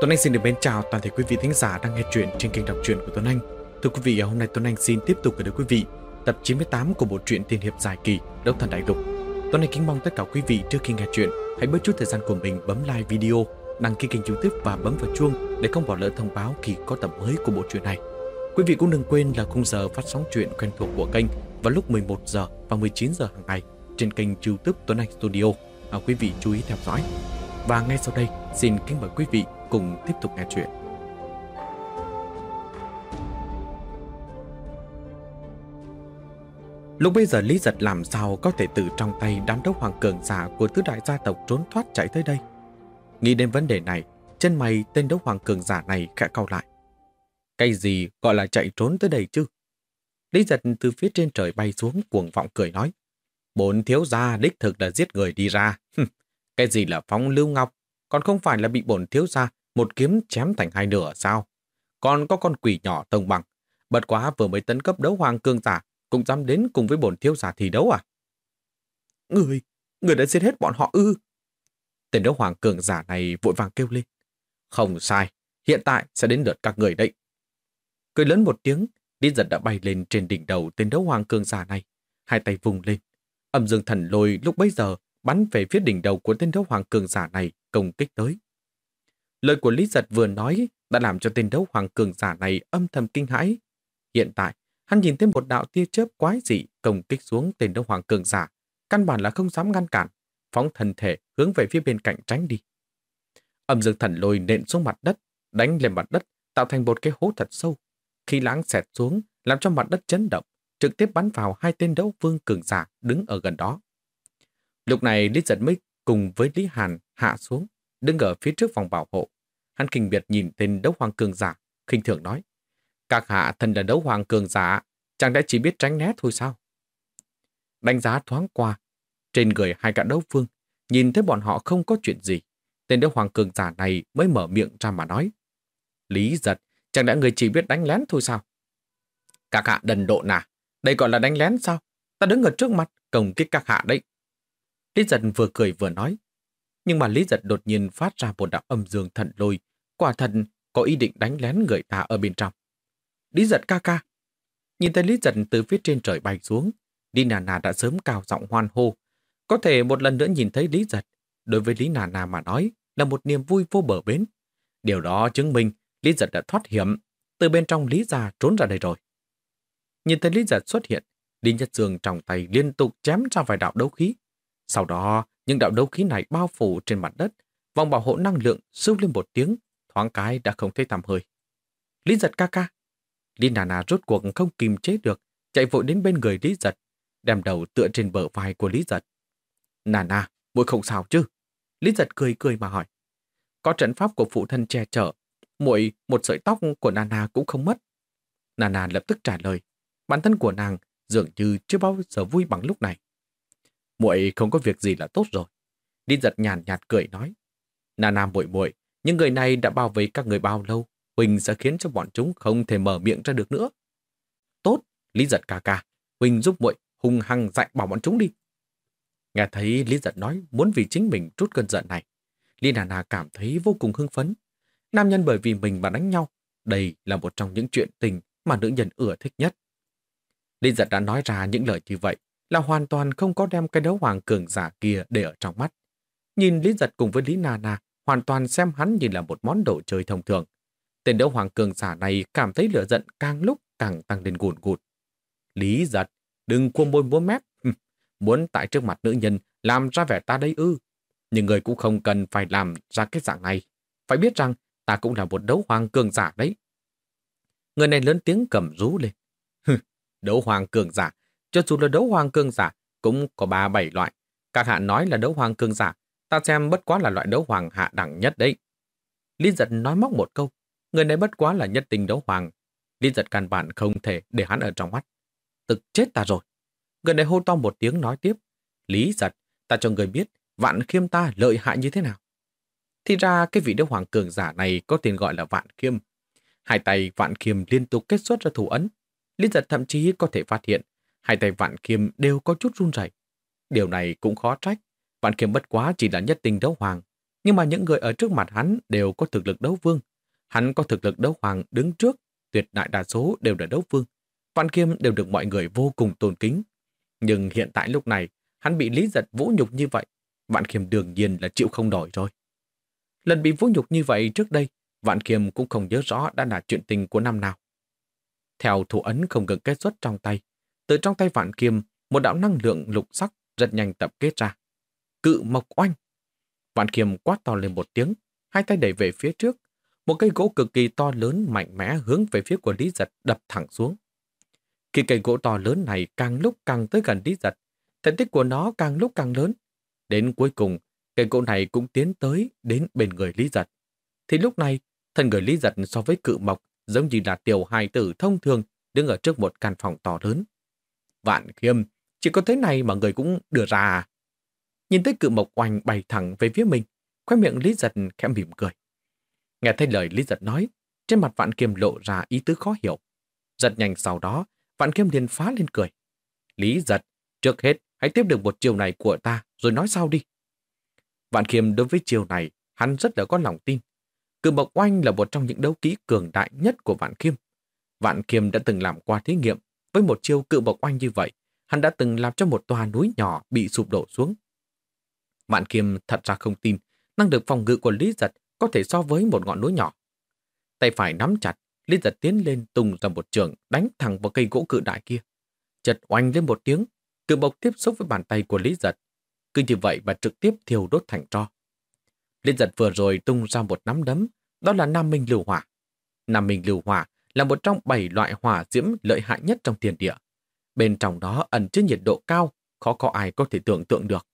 Tuấn Anh xin được mến chào toàn thể quý vị thính giả đang nghe chuyện trên kênh đọc truyện của Tuấn Anh. Thưa quý vị, hôm nay Tuấn Anh xin tiếp tục gửi đến quý vị tập 98 của bộ truyện tiên hiệp dài kỳ Đấu Thần Đại Lục. Tuấn Anh kính mong tất cả quý vị trước khi nghe chuyện hãy bớt chút thời gian của mình bấm like video, đăng ký kênh youtube và bấm vào chuông để không bỏ lỡ thông báo khi có tập mới của bộ truyện này. Quý vị cũng đừng quên là khung giờ phát sóng truyện quen thuộc của kênh vào lúc 11 giờ và 19 giờ hàng ngày trên kênh youtube Tuấn Anh Studio. À, quý vị chú ý theo dõi. Và ngay sau đây, xin kính mời quý vị cùng tiếp tục nghe chuyện. Lúc bây giờ Lý Giật làm sao có thể từ trong tay đám đấu hoàng cường giả của tứ đại gia tộc trốn thoát chạy tới đây? Nghĩ đến vấn đề này, chân mày tên đấu hoàng cường giả này khẽ cau lại. Cái gì gọi là chạy trốn tới đây chứ? Lý Giật từ phía trên trời bay xuống cuồng vọng cười nói. Bốn thiếu gia đích thực là giết người đi ra. cái gì là phóng lưu ngọc, còn không phải là bị bổn thiếu gia một kiếm chém thành hai nửa sao? Còn có con quỷ nhỏ tông bằng. Bật quá vừa mới tấn cấp đấu hoàng cương giả, cũng dám đến cùng với bổn thiếu giả thi đấu à? Người, người đã giết hết bọn họ ư? Tên đấu hoàng cường giả này vội vàng kêu lên. Không sai, hiện tại sẽ đến lượt các người đấy. Cười lớn một tiếng, Lý giật đã bay lên trên đỉnh đầu tên đấu hoàng cường giả này. Hai tay vùng lên. Âm dương thần lôi lúc bấy giờ bắn về phía đỉnh đầu của tên đấu hoàng cường giả này công kích tới. Lời của Lý Giật vừa nói đã làm cho tên đấu hoàng cường giả này âm thầm kinh hãi. Hiện tại, hắn nhìn thấy một đạo tia chớp quái dị công kích xuống tên đấu hoàng cường giả, căn bản là không dám ngăn cản, phóng thân thể hướng về phía bên cạnh tránh đi. Âm dương thần lôi nện xuống mặt đất, đánh lên mặt đất, tạo thành một cái hố thật sâu. Khi lãng xẹt xuống, làm cho mặt đất chấn động, trực tiếp bắn vào hai tên đấu vương cường giả đứng ở gần đó. Lúc này Lý Giật mới cùng với Lý Hàn hạ xuống, đứng ở phía trước vòng bảo hộ. Hắn kinh biệt nhìn tên đấu hoàng cường giả, khinh thường nói. Các hạ thân là đấu hoàng cường giả, chẳng đã chỉ biết tránh né thôi sao? Đánh giá thoáng qua, trên người hai gã đấu phương, nhìn thấy bọn họ không có chuyện gì. Tên đấu hoàng cường giả này mới mở miệng ra mà nói. Lý giật, chẳng đã người chỉ biết đánh lén thôi sao? Các hạ đần độ nà, đây gọi là đánh lén sao? Ta đứng ở trước mặt, cổng kích các hạ đấy. Lý giật vừa cười vừa nói. Nhưng mà Lý giật đột nhiên phát ra một đạo âm dương thần lôi, quả thần có ý định đánh lén người ta ở bên trong. Lý giật ca ca. Nhìn thấy Lý giật từ phía trên trời bay xuống, Lý Nà Nà đã sớm cao giọng hoan hô. Có thể một lần nữa nhìn thấy Lý giật, đối với Lý Nà Nà mà nói là một niềm vui vô bờ bến. Điều đó chứng minh Lý giật đã thoát hiểm, từ bên trong Lý gia trốn ra đây rồi. Nhìn thấy Lý giật xuất hiện, Lý Nhất Dương trong tay liên tục chém ra vài đạo đấu khí. Sau đó, những đạo đấu khí này bao phủ trên mặt đất, vòng bảo hộ năng lượng sưu lên một tiếng, thoáng cái đã không thấy tầm hơi. Lý giật ca ca. Lý nà nà rốt cuộc không kìm chế được, chạy vội đến bên người Lý giật, đem đầu tựa trên bờ vai của Lý giật. Nà nà, muội không sao chứ? Lý giật cười cười mà hỏi. Có trận pháp của phụ thân che chở, muội một sợi tóc của Nana cũng không mất. Nana lập tức trả lời, bản thân của nàng dường như chưa bao giờ vui bằng lúc này. Muội không có việc gì là tốt rồi. Đinh giật nhàn nhạt cười nói. Nana muội muội, những người này đã bao vây các người bao lâu, Huỳnh sẽ khiến cho bọn chúng không thể mở miệng ra được nữa. Tốt, Lý giật ca ca, Huỳnh giúp muội hung hăng dạy bảo bọn chúng đi. Nghe thấy Lý giật nói muốn vì chính mình trút cơn giận này. Lý Nana cảm thấy vô cùng hưng phấn. Nam nhân bởi vì mình mà đánh nhau, đây là một trong những chuyện tình mà nữ nhân ưa thích nhất. Lý giật đã nói ra những lời như vậy, là hoàn toàn không có đem cái đấu hoàng cường giả kia để ở trong mắt. Nhìn Lý Giật cùng với Lý Nana hoàn toàn xem hắn như là một món đồ chơi thông thường. Tên đấu hoàng cường giả này cảm thấy lửa giận càng lúc càng tăng lên gùn gụt. Lý Giật, đừng cua môi múa mép. Muốn tại trước mặt nữ nhân làm ra vẻ ta đây ư. Nhưng người cũng không cần phải làm ra cái dạng này. Phải biết rằng ta cũng là một đấu hoàng cường giả đấy. Người này lớn tiếng cầm rú lên. đấu hoàng cường giả cho dù là đấu hoàng cương giả, cũng có ba bảy loại. Các hạ nói là đấu hoàng cương giả, ta xem bất quá là loại đấu hoàng hạ đẳng nhất đấy. Lý giật nói móc một câu, người này bất quá là nhất tình đấu hoàng. Lý giật căn bản không thể để hắn ở trong mắt. Tực chết ta rồi. Người này hô to một tiếng nói tiếp. Lý giật, ta cho người biết vạn khiêm ta lợi hại như thế nào. Thì ra cái vị đấu hoàng cường giả này có tên gọi là vạn khiêm. Hai tay vạn khiêm liên tục kết xuất ra thủ ấn. Lý giật thậm chí có thể phát hiện Hai tay Vạn Kiêm đều có chút run rẩy. Điều này cũng khó trách. Vạn Kiêm bất quá chỉ là nhất tình đấu hoàng. Nhưng mà những người ở trước mặt hắn đều có thực lực đấu vương. Hắn có thực lực đấu hoàng đứng trước, tuyệt đại đa số đều là đấu vương. Vạn Kiêm đều được mọi người vô cùng tôn kính. Nhưng hiện tại lúc này, hắn bị Lý Giật vũ nhục như vậy. Vạn Kiêm đương nhiên là chịu không nổi rồi. Lần bị vũ nhục như vậy trước đây, Vạn Kiêm cũng không nhớ rõ đã là chuyện tình của năm nào. Theo thủ ấn không ngừng kết xuất trong tay, từ trong tay Vạn Kiêm, một đạo năng lượng lục sắc rất nhanh tập kết ra. Cự mộc oanh! Vạn Kiêm quát to lên một tiếng, hai tay đẩy về phía trước. Một cây gỗ cực kỳ to lớn mạnh mẽ hướng về phía của Lý Giật đập thẳng xuống. Khi cây gỗ to lớn này càng lúc càng tới gần Lý Giật, thể tích của nó càng lúc càng lớn. Đến cuối cùng, cây gỗ này cũng tiến tới đến bên người Lý Giật. Thì lúc này, thân người Lý Giật so với cự mộc giống như là tiểu hài tử thông thường đứng ở trước một căn phòng to lớn. Vạn khiêm, chỉ có thế này mà người cũng đưa ra à? Nhìn thấy cự mộc oanh bay thẳng về phía mình, khoe miệng Lý Giật khẽ mỉm cười. Nghe thấy lời Lý Giật nói, trên mặt Vạn Kiêm lộ ra ý tứ khó hiểu. Giật nhanh sau đó, Vạn Kiêm liền phá lên cười. Lý Giật, trước hết hãy tiếp được một chiều này của ta rồi nói sau đi. Vạn Kiêm đối với chiều này, hắn rất là có lòng tin. Cự mộc oanh là một trong những đấu kỹ cường đại nhất của Vạn Kiêm. Vạn Kiêm đã từng làm qua thí nghiệm với một chiêu cự bộc oanh như vậy. Hắn đã từng làm cho một tòa núi nhỏ bị sụp đổ xuống. Vạn Kiêm thật ra không tin năng lực phòng ngự của Lý Giật có thể so với một ngọn núi nhỏ. Tay phải nắm chặt, Lý Giật tiến lên tung ra một trường đánh thẳng vào cây gỗ cự đại kia. Chật oanh lên một tiếng, cự bộc tiếp xúc với bàn tay của Lý Giật. Cứ như vậy và trực tiếp thiêu đốt thành tro. Lý Giật vừa rồi tung ra một nắm đấm, đó là Nam Minh Lưu Hỏa. Nam Minh Lưu Hỏa là một trong bảy loại hỏa diễm lợi hại nhất trong thiên địa. Bên trong đó ẩn chứa nhiệt độ cao, khó có ai có thể tưởng tượng được.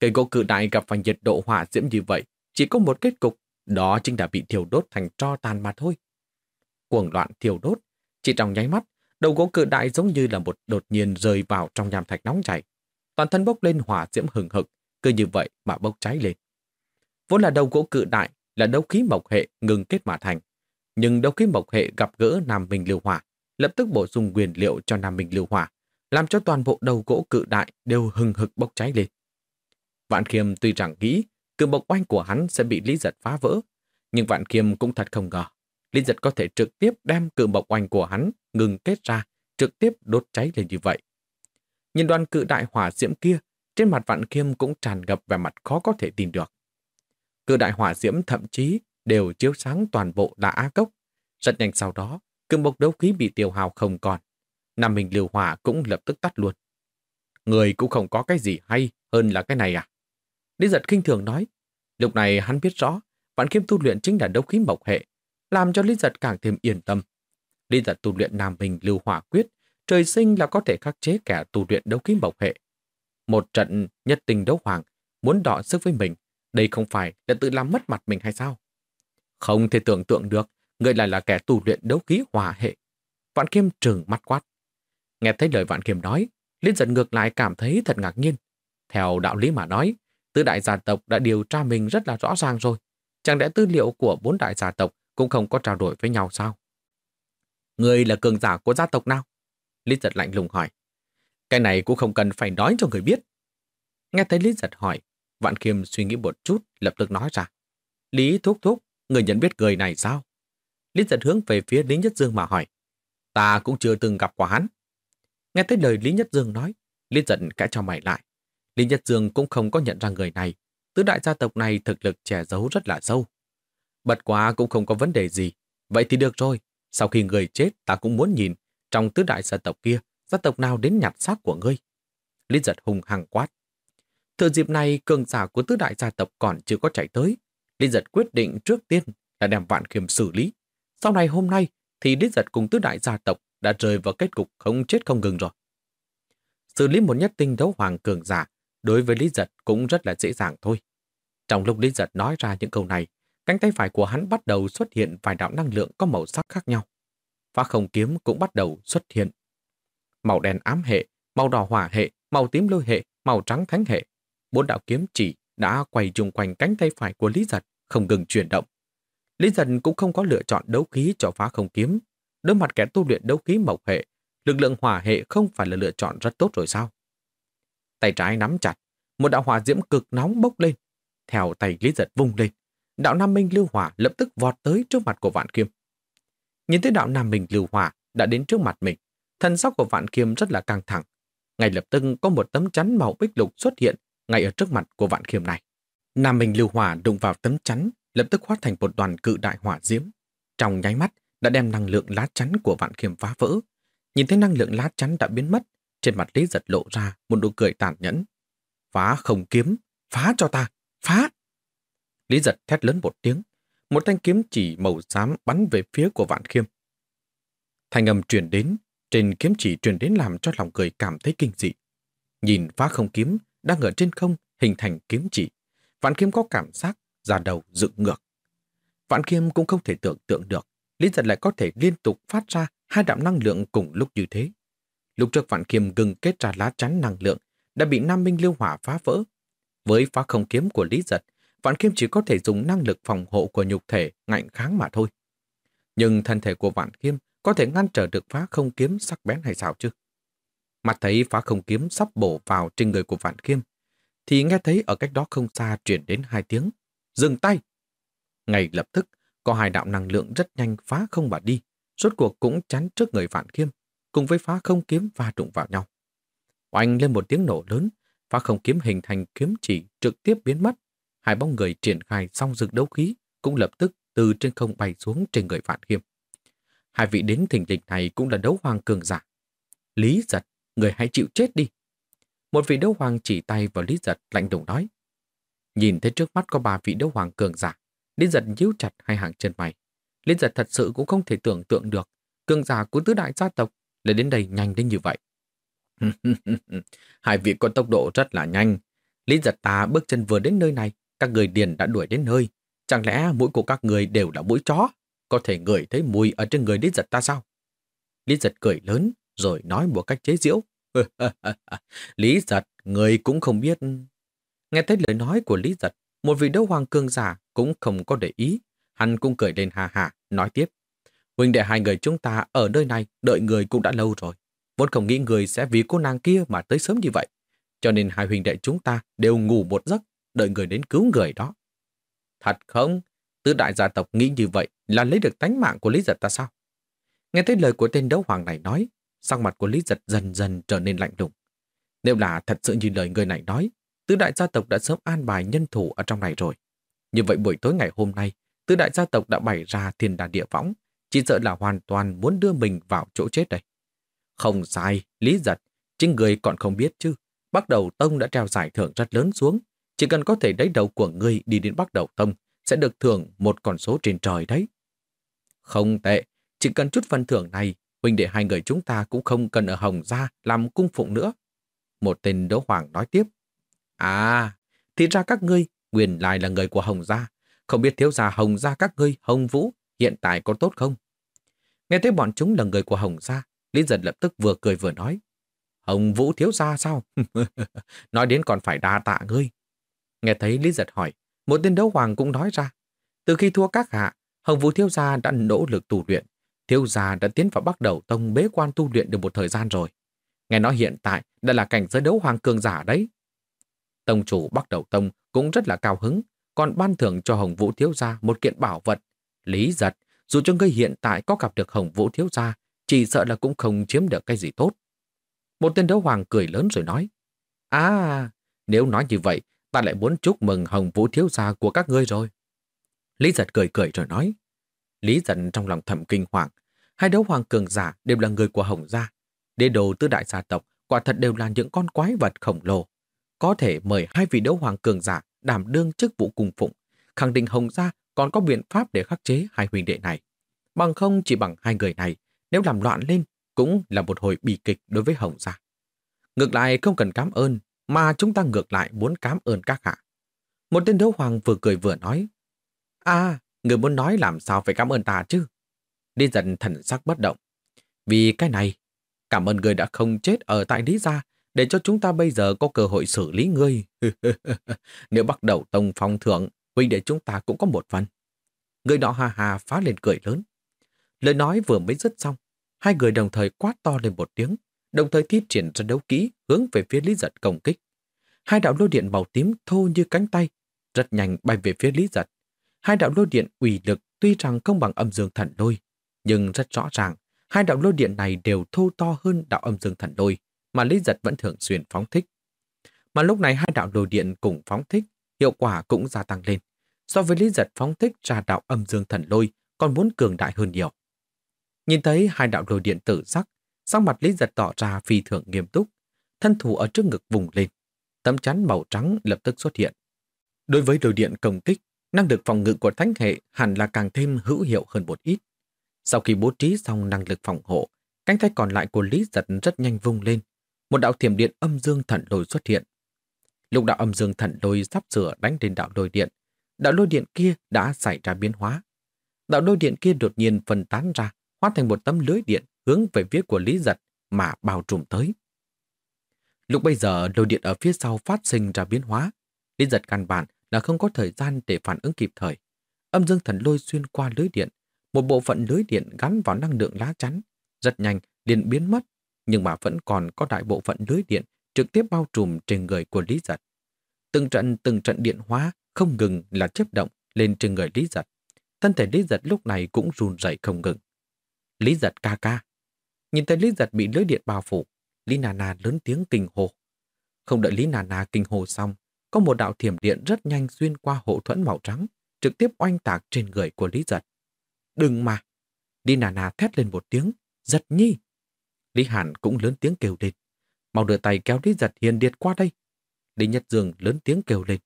Cây gỗ cự đại gặp phải nhiệt độ hỏa diễm như vậy, chỉ có một kết cục, đó chính là bị thiêu đốt thành tro tàn mà thôi. Cuồng loạn thiêu đốt, chỉ trong nháy mắt, đầu gỗ cự đại giống như là một đột nhiên rơi vào trong nham thạch nóng chảy. Toàn thân bốc lên hỏa diễm hừng hực, cứ như vậy mà bốc cháy lên. Vốn là đầu gỗ cự đại là đấu khí mộc hệ ngừng kết mà thành. Nhưng đấu khí mộc hệ gặp gỡ Nam Minh Lưu Hỏa, lập tức bổ sung nguyên liệu cho Nam Minh Lưu Hỏa, làm cho toàn bộ đầu gỗ cự đại đều hừng hực bốc cháy lên. Vạn Khiêm tuy rằng nghĩ cự bộc oanh của hắn sẽ bị Lý Giật phá vỡ, nhưng Vạn Khiêm cũng thật không ngờ. Lý Giật có thể trực tiếp đem cự bộc oanh của hắn ngừng kết ra, trực tiếp đốt cháy lên như vậy. Nhìn đoàn cự đại hỏa diễm kia, trên mặt Vạn Khiêm cũng tràn ngập vẻ mặt khó có thể tin được. Cự đại hỏa diễm thậm chí đều chiếu sáng toàn bộ là Á Cốc. Rất nhanh sau đó, cương bộc đấu khí bị tiêu hào không còn. Nam mình liều hỏa cũng lập tức tắt luôn. Người cũng không có cái gì hay hơn là cái này à? Lý giật kinh thường nói. Lúc này hắn biết rõ, vạn kiếm tu luyện chính là đấu khí mộc hệ, làm cho Lý giật càng thêm yên tâm. Lý giật tu luyện nam mình lưu hỏa quyết, trời sinh là có thể khắc chế kẻ tu luyện đấu khí mộc hệ. Một trận nhất tình đấu hoàng, muốn đọ sức với mình, đây không phải là tự làm mất mặt mình hay sao? Không thể tưởng tượng được, người lại là kẻ tu luyện đấu khí hòa hệ. Vạn Kiêm trừng mắt quát. Nghe thấy lời Vạn Kiêm nói, Liên giật ngược lại cảm thấy thật ngạc nhiên. Theo đạo lý mà nói, tứ đại gia tộc đã điều tra mình rất là rõ ràng rồi. Chẳng lẽ tư liệu của bốn đại gia tộc cũng không có trao đổi với nhau sao? Người là cường giả của gia tộc nào? Lý giật lạnh lùng hỏi. Cái này cũng không cần phải nói cho người biết. Nghe thấy Lý giật hỏi, Vạn Kiêm suy nghĩ một chút, lập tức nói ra. Lý thúc thúc, người nhận biết người này sao? Lý giật hướng về phía Lý Nhất Dương mà hỏi. Ta cũng chưa từng gặp qua hắn. Nghe thấy lời Lý Nhất Dương nói, Lý giật kẽ cho mày lại. Lý Nhất Dương cũng không có nhận ra người này. Tứ đại gia tộc này thực lực che giấu rất là sâu. Bật quá cũng không có vấn đề gì. Vậy thì được rồi. Sau khi người chết ta cũng muốn nhìn trong tứ đại gia tộc kia gia tộc nào đến nhặt xác của ngươi. Lý giật hùng hằng quát. Thừa dịp này cường giả của tứ đại gia tộc còn chưa có chạy tới. Lý giật quyết định trước tiên là đem vạn khiêm xử lý. Sau này hôm nay thì Lý giật cùng tứ đại gia tộc đã rơi vào kết cục không chết không ngừng rồi. Xử lý một nhất tinh đấu hoàng cường giả đối với Lý Giật cũng rất là dễ dàng thôi. Trong lúc Lý Giật nói ra những câu này, cánh tay phải của hắn bắt đầu xuất hiện vài đạo năng lượng có màu sắc khác nhau. Phá không kiếm cũng bắt đầu xuất hiện. Màu đen ám hệ, màu đỏ hỏa hệ, màu tím lôi hệ, màu trắng thánh hệ. Bốn đạo kiếm chỉ đã quay chung quanh cánh tay phải của Lý Giật, không ngừng chuyển động. Lý Giật cũng không có lựa chọn đấu khí cho phá không kiếm. Đối mặt kẻ tu luyện đấu khí mộc hệ, lực lượng hỏa hệ không phải là lựa chọn rất tốt rồi sao? Tay trái nắm chặt, một đạo hỏa diễm cực nóng bốc lên. theo tay Lý Giật vung lên. Đạo Nam Minh Lưu Hỏa lập tức vọt tới trước mặt của Vạn Kiêm. Nhìn thấy đạo Nam Minh Lưu Hỏa đã đến trước mặt mình, thân sắc của Vạn Kiêm rất là căng thẳng. Ngay lập tức có một tấm chắn màu bích lục xuất hiện ngay ở trước mặt của Vạn Kiêm này. Nam Minh Lưu Hỏa đụng vào tấm chắn, lập tức hóa thành một đoàn cự đại hỏa diễm. Trong nháy mắt đã đem năng lượng lá chắn của Vạn Kiêm phá vỡ. Nhìn thấy năng lượng lá chắn đã biến mất, trên mặt Lý Giật lộ ra một nụ cười tàn nhẫn. Phá không kiếm, phá cho ta, phá! Lý Giật thét lớn một tiếng, một thanh kiếm chỉ màu xám bắn về phía của Vạn Khiêm. Thanh âm truyền đến, trên kiếm chỉ truyền đến làm cho lòng người cảm thấy kinh dị. Nhìn phá không kiếm đang ở trên không hình thành kiếm chỉ. Vạn kiếm có cảm giác ra đầu dựng ngược. Vạn kiếm cũng không thể tưởng tượng được Lý giật lại có thể liên tục phát ra hai đạm năng lượng cùng lúc như thế. Lúc trước Vạn kiếm gừng kết ra lá chắn năng lượng đã bị Nam Minh Lưu Hỏa phá vỡ. Với phá không kiếm của Lý giật, Vạn kiếm chỉ có thể dùng năng lực phòng hộ của nhục thể ngạnh kháng mà thôi. Nhưng thân thể của Vạn kiếm có thể ngăn trở được phá không kiếm sắc bén hay sao chứ? Mặt thấy phá không kiếm sắp bổ vào trên người của Vạn Khiêm, thì nghe thấy ở cách đó không xa chuyển đến hai tiếng. Dừng tay! Ngay lập tức, có hai đạo năng lượng rất nhanh phá không mà đi, rốt cuộc cũng chắn trước người Vạn Khiêm, cùng với phá không kiếm va đụng vào nhau. Oanh lên một tiếng nổ lớn, phá không kiếm hình thành kiếm chỉ trực tiếp biến mất. Hai bóng người triển khai xong rực đấu khí cũng lập tức từ trên không bay xuống trên người Vạn Khiêm. Hai vị đến thỉnh lình này cũng là đấu hoàng cường giả. Lý giật, người hãy chịu chết đi. Một vị đấu hoàng chỉ tay vào Lý giật lạnh lùng nói. Nhìn thấy trước mắt có ba vị đấu hoàng cường giả, Lý giật nhíu chặt hai hàng chân mày. Lý giật thật sự cũng không thể tưởng tượng được cường giả của tứ đại gia tộc lại đến đây nhanh đến như vậy. hai vị có tốc độ rất là nhanh. Lý giật ta bước chân vừa đến nơi này, các người điền đã đuổi đến nơi. Chẳng lẽ mũi của các người đều là mũi chó? Có thể ngửi thấy mùi ở trên người Lý giật ta sao? Lý giật cười lớn, rồi nói một cách chế giễu. Lý giật, người cũng không biết. Nghe thấy lời nói của Lý giật, một vị đấu hoàng cương giả cũng không có để ý. Hắn cũng cười lên hà hà, nói tiếp. Huynh đệ hai người chúng ta ở nơi này đợi người cũng đã lâu rồi. Vốn không nghĩ người sẽ vì cô nàng kia mà tới sớm như vậy. Cho nên hai huynh đệ chúng ta đều ngủ một giấc, đợi người đến cứu người đó. Thật không? Tứ đại gia tộc nghĩ như vậy là lấy được tánh mạng của Lý Giật ta sao? Nghe thấy lời của tên đấu hoàng này nói, sắc mặt của Lý Giật dần dần trở nên lạnh lùng. Nếu là thật sự như lời người này nói, tứ đại gia tộc đã sớm an bài nhân thủ ở trong này rồi. Như vậy buổi tối ngày hôm nay, tứ đại gia tộc đã bày ra thiên đà địa võng, chỉ sợ là hoàn toàn muốn đưa mình vào chỗ chết đây. Không sai, Lý Giật, chính người còn không biết chứ. Bắt đầu Tông đã treo giải thưởng rất lớn xuống. Chỉ cần có thể lấy đầu của ngươi đi đến bắt đầu Tông, sẽ được thưởng một con số trên trời đấy. Không tệ, chỉ cần chút phần thưởng này, huynh đệ hai người chúng ta cũng không cần ở Hồng Gia làm cung phụng nữa. Một tên đấu hoàng nói tiếp. À, thì ra các ngươi nguyên lại là người của Hồng Gia. Không biết thiếu gia Hồng Gia các ngươi, Hồng Vũ, hiện tại có tốt không? Nghe thấy bọn chúng là người của Hồng Gia, Lý Dân lập tức vừa cười vừa nói. Hồng Vũ thiếu gia sao? nói đến còn phải đa tạ ngươi. Nghe thấy Lý Giật hỏi, một tên đấu hoàng cũng nói ra. Từ khi thua các hạ, Hồng Vũ thiếu gia đã nỗ lực tu luyện. Thiếu gia đã tiến vào bắt đầu tông bế quan tu luyện được một thời gian rồi. Nghe nói hiện tại đã là cảnh giới đấu hoàng cường giả đấy. Tông chủ bắt đầu tông cũng rất là cao hứng, còn ban thưởng cho Hồng Vũ thiếu gia một kiện bảo vật. Lý giật, dù cho ngươi hiện tại có gặp được Hồng Vũ thiếu gia, chỉ sợ là cũng không chiếm được cái gì tốt. Một tên đấu hoàng cười lớn rồi nói, À, nếu nói như vậy, ta lại muốn chúc mừng Hồng Vũ thiếu gia của các ngươi rồi. Lý giật cười cười rồi nói, Lý giật trong lòng thầm kinh hoàng, hai đấu hoàng cường giả đều là người của Hồng gia. Đế đồ tứ đại gia tộc quả thật đều là những con quái vật khổng lồ. Có thể mời hai vị đấu hoàng cường giả đảm đương chức vụ cung phụng, khẳng định Hồng gia còn có biện pháp để khắc chế hai huynh đệ này. Bằng không chỉ bằng hai người này, nếu làm loạn lên, cũng là một hồi bi kịch đối với Hồng gia. Ngược lại không cần cảm ơn, mà chúng ta ngược lại muốn cảm ơn các hạ. Một tên đấu hoàng vừa cười vừa nói, À, người muốn nói làm sao phải cảm ơn ta chứ? Đi dần thần sắc bất động. Vì cái này, cảm ơn người đã không chết ở tại Lý Gia, để cho chúng ta bây giờ có cơ hội xử lý ngươi. Nếu bắt đầu tông phong thượng, huynh để chúng ta cũng có một phần. Người đó hà hà phá lên cười lớn. Lời nói vừa mới dứt xong, hai người đồng thời quát to lên một tiếng, đồng thời thi triển ra đấu kỹ hướng về phía Lý Giật công kích. Hai đạo lôi điện màu tím thô như cánh tay, rất nhanh bay về phía Lý Giật. Hai đạo lôi điện ủy lực tuy rằng không bằng âm dương thần lôi, nhưng rất rõ ràng, hai đạo lôi điện này đều thô to hơn đạo âm dương thần lôi, mà Lý Giật vẫn thường xuyên phóng thích. Mà lúc này hai đạo lôi điện cùng phóng thích, hiệu quả cũng gia tăng lên. So với Lý Giật phóng thích ra đạo âm dương thần lôi, còn muốn cường đại hơn nhiều. Nhìn thấy hai đạo lôi điện tử sắc, sắc mặt Lý Giật tỏ ra phi thường nghiêm túc, thân thủ ở trước ngực vùng lên. Tấm chắn màu trắng lập tức xuất hiện. Đối với lôi điện công kích, năng lực phòng ngự của thánh hệ hẳn là càng thêm hữu hiệu hơn một ít. Sau khi bố trí xong năng lực phòng hộ, cánh tay còn lại của Lý Giật rất nhanh vung lên. Một đạo thiểm điện âm dương thần lôi xuất hiện. Lúc đạo âm dương thần lôi sắp sửa đánh đến đạo lôi điện, đạo lôi điện kia đã xảy ra biến hóa. Đạo lôi điện kia đột nhiên phân tán ra, hóa thành một tấm lưới điện hướng về phía của Lý Giật mà bao trùm tới. Lúc bây giờ lôi điện ở phía sau phát sinh ra biến hóa, Lý Giật căn bản là không có thời gian để phản ứng kịp thời. Âm dương thần lôi xuyên qua lưới điện, một bộ phận lưới điện gắn vào năng lượng lá chắn, rất nhanh liền biến mất, nhưng mà vẫn còn có đại bộ phận lưới điện trực tiếp bao trùm trên người của Lý Giật. Từng trận từng trận điện hóa không ngừng là chấp động lên trên người Lý Giật. Thân thể Lý Giật lúc này cũng run rẩy không ngừng. Lý Giật ca ca. Nhìn thấy Lý Giật bị lưới điện bao phủ, Lý Nà nà lớn tiếng kinh hồ. Không đợi Lý Nà kinh hồ xong, có một đạo thiểm điện rất nhanh xuyên qua hộ thuẫn màu trắng, trực tiếp oanh tạc trên người của Lý Giật. Đừng mà! Lý Nà thét lên một tiếng, giật nhi! Lý Hàn cũng lớn tiếng kêu lên. Mau đưa tay kéo Lý Giật hiền điệt qua đây. Lý Nhất Dương lớn tiếng kêu lên.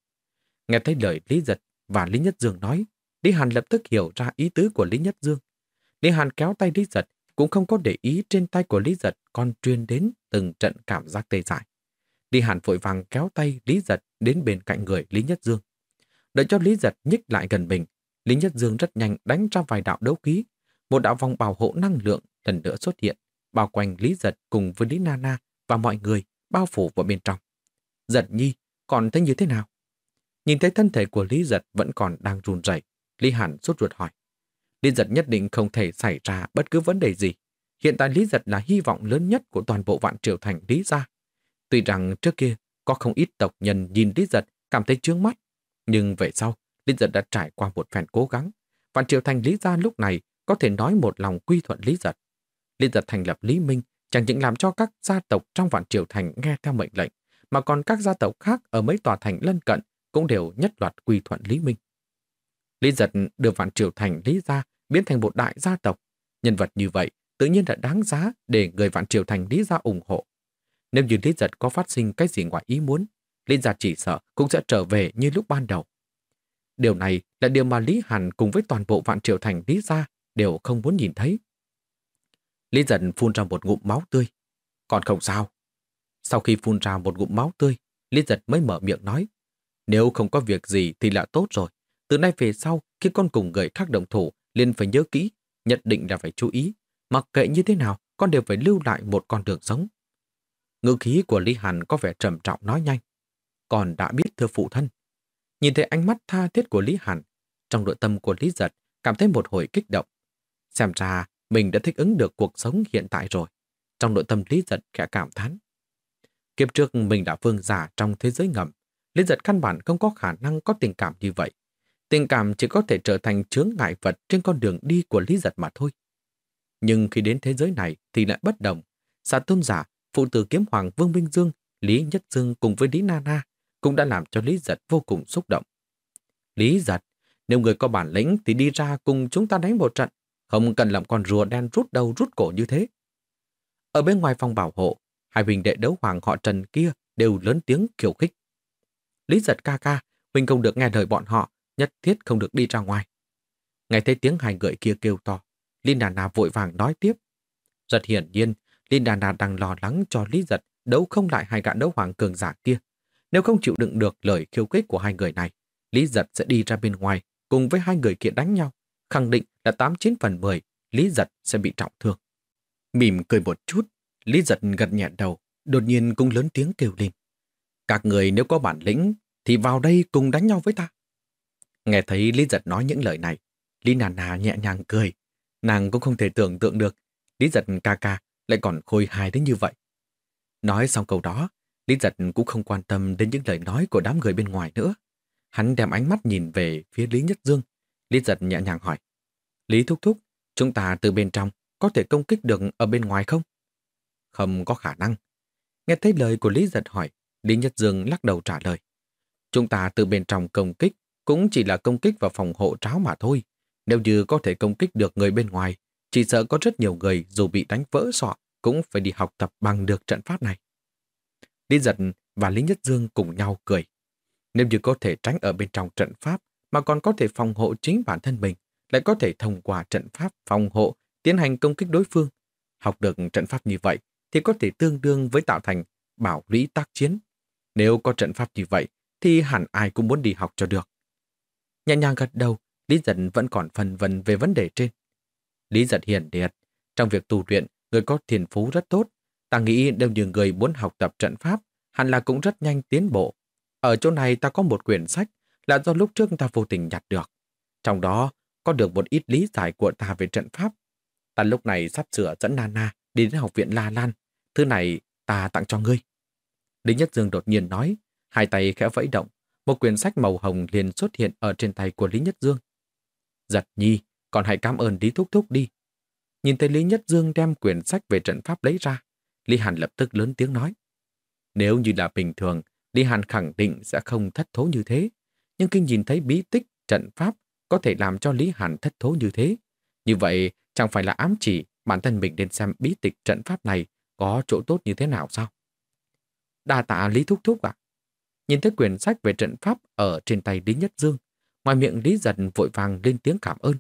Nghe thấy lời Lý Giật và Lý Nhất Dương nói, Lý Hàn lập tức hiểu ra ý tứ của Lý Nhất Dương. Lý Hàn kéo tay Lý Giật, cũng không có để ý trên tay của Lý Giật còn truyền đến từng trận cảm giác tê dại. Lý Hàn vội vàng kéo tay Lý Giật đến bên cạnh người Lý Nhất Dương. Đợi cho Lý Giật nhích lại gần mình, Lý Nhất Dương rất nhanh đánh ra vài đạo đấu khí. Một đạo vòng bảo hộ năng lượng lần nữa xuất hiện, bao quanh Lý Giật cùng với Lý Nana và mọi người bao phủ vào bên trong. Giật nhi, còn thấy như thế nào? Nhìn thấy thân thể của Lý Giật vẫn còn đang run rẩy, Lý Hàn sốt ruột hỏi. Lý Giật nhất định không thể xảy ra bất cứ vấn đề gì. Hiện tại Lý Giật là hy vọng lớn nhất của toàn bộ vạn triều thành Lý gia. Tuy rằng trước kia có không ít tộc nhân nhìn Lý Giật cảm thấy trướng mắt, nhưng về sau, Lý Giật đã trải qua một phen cố gắng. Vạn triều thành Lý gia lúc này có thể nói một lòng quy thuận Lý Giật. Lý Giật thành lập Lý Minh chẳng những làm cho các gia tộc trong vạn triều thành nghe theo mệnh lệnh, mà còn các gia tộc khác ở mấy tòa thành lân cận cũng đều nhất loạt quy thuận Lý Minh. Lý Giật đưa vạn triều thành Lý gia biến thành một đại gia tộc. Nhân vật như vậy tự nhiên đã đáng giá để người vạn triều thành Lý gia ủng hộ. Nếu như Lý Giật có phát sinh cái gì ngoài ý muốn, Lý gia chỉ sợ cũng sẽ trở về như lúc ban đầu. Điều này là điều mà Lý Hàn cùng với toàn bộ vạn triệu thành Lý gia đều không muốn nhìn thấy. Lý dần phun ra một ngụm máu tươi. Còn không sao. Sau khi phun ra một ngụm máu tươi, Lý Giật mới mở miệng nói. Nếu không có việc gì thì là tốt rồi. Từ nay về sau, khi con cùng người khác động thủ, liền phải nhớ kỹ, nhất định là phải chú ý. Mặc kệ như thế nào, con đều phải lưu lại một con đường sống. Ngữ khí của Lý Hàn có vẻ trầm trọng nói nhanh. Còn đã biết thưa phụ thân. Nhìn thấy ánh mắt tha thiết của Lý Hẳn, trong nội tâm của Lý Giật cảm thấy một hồi kích động. Xem ra mình đã thích ứng được cuộc sống hiện tại rồi. Trong nội tâm Lý Giật khẽ cảm thán. Kiếp trước mình đã vương giả trong thế giới ngầm. Lý Giật căn bản không có khả năng có tình cảm như vậy. Tình cảm chỉ có thể trở thành chướng ngại vật trên con đường đi của Lý Giật mà thôi. Nhưng khi đến thế giới này thì lại bất đồng. Xã tôn giả, phụ tử kiếm hoàng Vương Minh Dương, Lý Nhất Dương cùng với Lý Nana cũng đã làm cho Lý Giật vô cùng xúc động. Lý Giật, nếu người có bản lĩnh thì đi ra cùng chúng ta đánh một trận, không cần làm con rùa đen rút đầu rút cổ như thế. Ở bên ngoài phòng bảo hộ, hai huynh đệ đấu hoàng họ Trần kia đều lớn tiếng khiêu khích. Lý giật ca ca, huynh không được nghe lời bọn họ, nhất thiết không được đi ra ngoài. Nghe thấy tiếng hai người kia kêu to, Linh Đà Nà vội vàng nói tiếp. Rất hiển nhiên, Linh Đà Nà đang lo lắng cho Lý giật đấu không lại hai gã đấu hoàng cường giả kia. Nếu không chịu đựng được lời khiêu khích của hai người này, Lý giật sẽ đi ra bên ngoài cùng với hai người kia đánh nhau, khẳng định là 89 phần 10 Lý giật sẽ bị trọng thương. Mỉm cười một chút, Lý giật gật nhẹ đầu, đột nhiên cũng lớn tiếng kêu lên. Các người nếu có bản lĩnh thì vào đây cùng đánh nhau với ta. Nghe thấy Lý giật nói những lời này, Lý nà nà nhẹ nhàng cười. Nàng cũng không thể tưởng tượng được Lý giật ca ca lại còn khôi hài đến như vậy. Nói xong câu đó, Lý giật cũng không quan tâm đến những lời nói của đám người bên ngoài nữa. Hắn đem ánh mắt nhìn về phía Lý Nhất Dương. Lý giật nhẹ nhàng hỏi. Lý Thúc Thúc, chúng ta từ bên trong có thể công kích được ở bên ngoài không? Không có khả năng. Nghe thấy lời của Lý giật hỏi, Lý Nhất Dương lắc đầu trả lời. Chúng ta từ bên trong công kích cũng chỉ là công kích vào phòng hộ tráo mà thôi. Nếu như có thể công kích được người bên ngoài, chỉ sợ có rất nhiều người dù bị đánh vỡ sọ cũng phải đi học tập bằng được trận pháp này. Lý giật và Lý Nhất Dương cùng nhau cười. Nếu như có thể tránh ở bên trong trận pháp mà còn có thể phòng hộ chính bản thân mình, lại có thể thông qua trận pháp phòng hộ tiến hành công kích đối phương. Học được trận pháp như vậy thì có thể tương đương với tạo thành bảo lũy tác chiến. Nếu có trận pháp như vậy thì hẳn ai cũng muốn đi học cho được. Nhẹ nhàng gật đầu, Lý Giật vẫn còn phần vần về vấn đề trên. Lý Giật hiền điệt, trong việc tu luyện, người có thiền phú rất tốt. Ta nghĩ đều như người muốn học tập trận pháp, hẳn là cũng rất nhanh tiến bộ. Ở chỗ này ta có một quyển sách là do lúc trước ta vô tình nhặt được. Trong đó có được một ít lý giải của ta về trận pháp. Ta lúc này sắp sửa dẫn Nana đi đến học viện La Lan. Thứ này ta tặng cho ngươi. Lý Nhất Dương đột nhiên nói, hai tay khẽ vẫy động, một quyển sách màu hồng liền xuất hiện ở trên tay của Lý Nhất Dương. Giật nhi, còn hãy cảm ơn Lý Thúc Thúc đi. Nhìn thấy Lý Nhất Dương đem quyển sách về trận pháp lấy ra, Lý Hàn lập tức lớn tiếng nói. Nếu như là bình thường, Lý Hàn khẳng định sẽ không thất thố như thế. Nhưng khi nhìn thấy bí tích trận pháp có thể làm cho Lý Hàn thất thố như thế, như vậy chẳng phải là ám chỉ bản thân mình nên xem bí tịch trận pháp này có chỗ tốt như thế nào sao? Đa tạ Lý Thúc Thúc ạ. Nhìn thấy quyển sách về trận pháp ở trên tay Lý Nhất Dương, ngoài miệng Lý Giật vội vàng lên tiếng cảm ơn.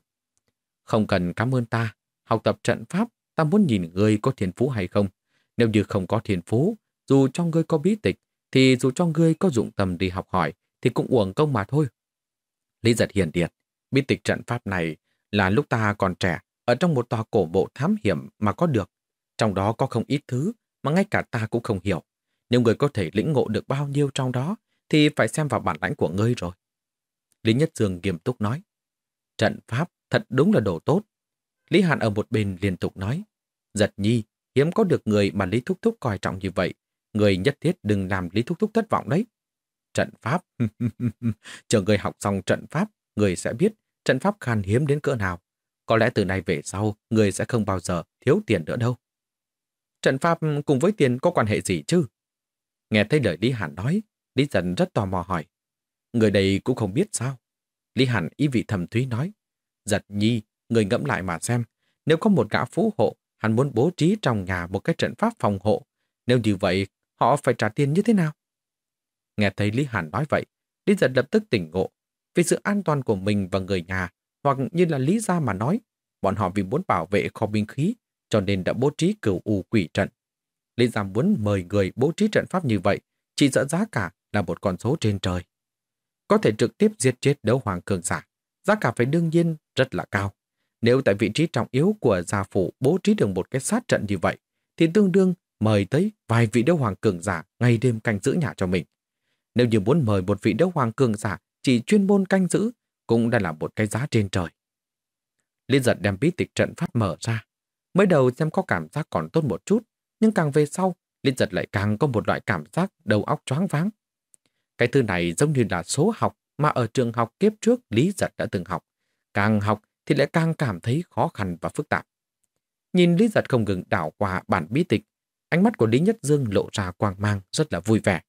Không cần cảm ơn ta, học tập trận pháp, ta muốn nhìn người có thiên phú hay không. Nếu như không có thiên phú, dù cho ngươi có bí tịch, thì dù cho ngươi có dụng tâm đi học hỏi, thì cũng uổng công mà thôi. Lý giật hiền điệt, bí tịch trận pháp này là lúc ta còn trẻ, ở trong một tòa cổ bộ thám hiểm mà có được. Trong đó có không ít thứ mà ngay cả ta cũng không hiểu. Nếu người có thể lĩnh ngộ được bao nhiêu trong đó, thì phải xem vào bản lãnh của ngươi rồi. Lý Nhất Dương nghiêm túc nói, trận pháp thật đúng là đồ tốt. Lý Hàn ở một bên liên tục nói, giật nhi, hiếm có được người mà Lý Thúc Thúc coi trọng như vậy. Người nhất thiết đừng làm Lý Thúc Thúc thất vọng đấy. Trận pháp, chờ người học xong trận pháp, người sẽ biết trận pháp khan hiếm đến cỡ nào. Có lẽ từ nay về sau, người sẽ không bao giờ thiếu tiền nữa đâu. Trận pháp cùng với tiền có quan hệ gì chứ? Nghe thấy lời Lý Hàn nói, Lý Dân rất tò mò hỏi. Người đây cũng không biết sao. Lý Hàn ý vị thầm thúy nói. Giật nhi, người ngẫm lại mà xem. Nếu có một gã phú hộ, hắn muốn bố trí trong nhà một cái trận pháp phòng hộ. Nếu như vậy, họ phải trả tiền như thế nào? Nghe thấy Lý Hàn nói vậy, Lý Giật lập tức tỉnh ngộ. Vì sự an toàn của mình và người nhà, hoặc như là lý gia mà nói, bọn họ vì muốn bảo vệ kho binh khí, cho nên đã bố trí cửu u quỷ trận. Lý gia muốn mời người bố trí trận pháp như vậy, chỉ sợ giá cả là một con số trên trời. Có thể trực tiếp giết chết đấu hoàng cường giả, giá cả phải đương nhiên rất là cao. Nếu tại vị trí trọng yếu của gia phủ bố trí được một cái sát trận như vậy, thì tương đương mời tới vài vị đấu hoàng cường giả ngày đêm canh giữ nhà cho mình. Nếu như muốn mời một vị đấu hoàng cường giả chỉ chuyên môn canh giữ, cũng đã là một cái giá trên trời. Liên giật đem bí tịch trận pháp mở ra. Mới đầu xem có cảm giác còn tốt một chút, nhưng càng về sau, Liên giật lại càng có một loại cảm giác đầu óc choáng váng. Cái thư này giống như là số học mà ở trường học kiếp trước Lý giật đã từng học. Càng học thì lại càng cảm thấy khó khăn và phức tạp. Nhìn Lý giật không ngừng đảo qua bản bí tịch, ánh mắt của Lý Nhất Dương lộ ra quang mang rất là vui vẻ.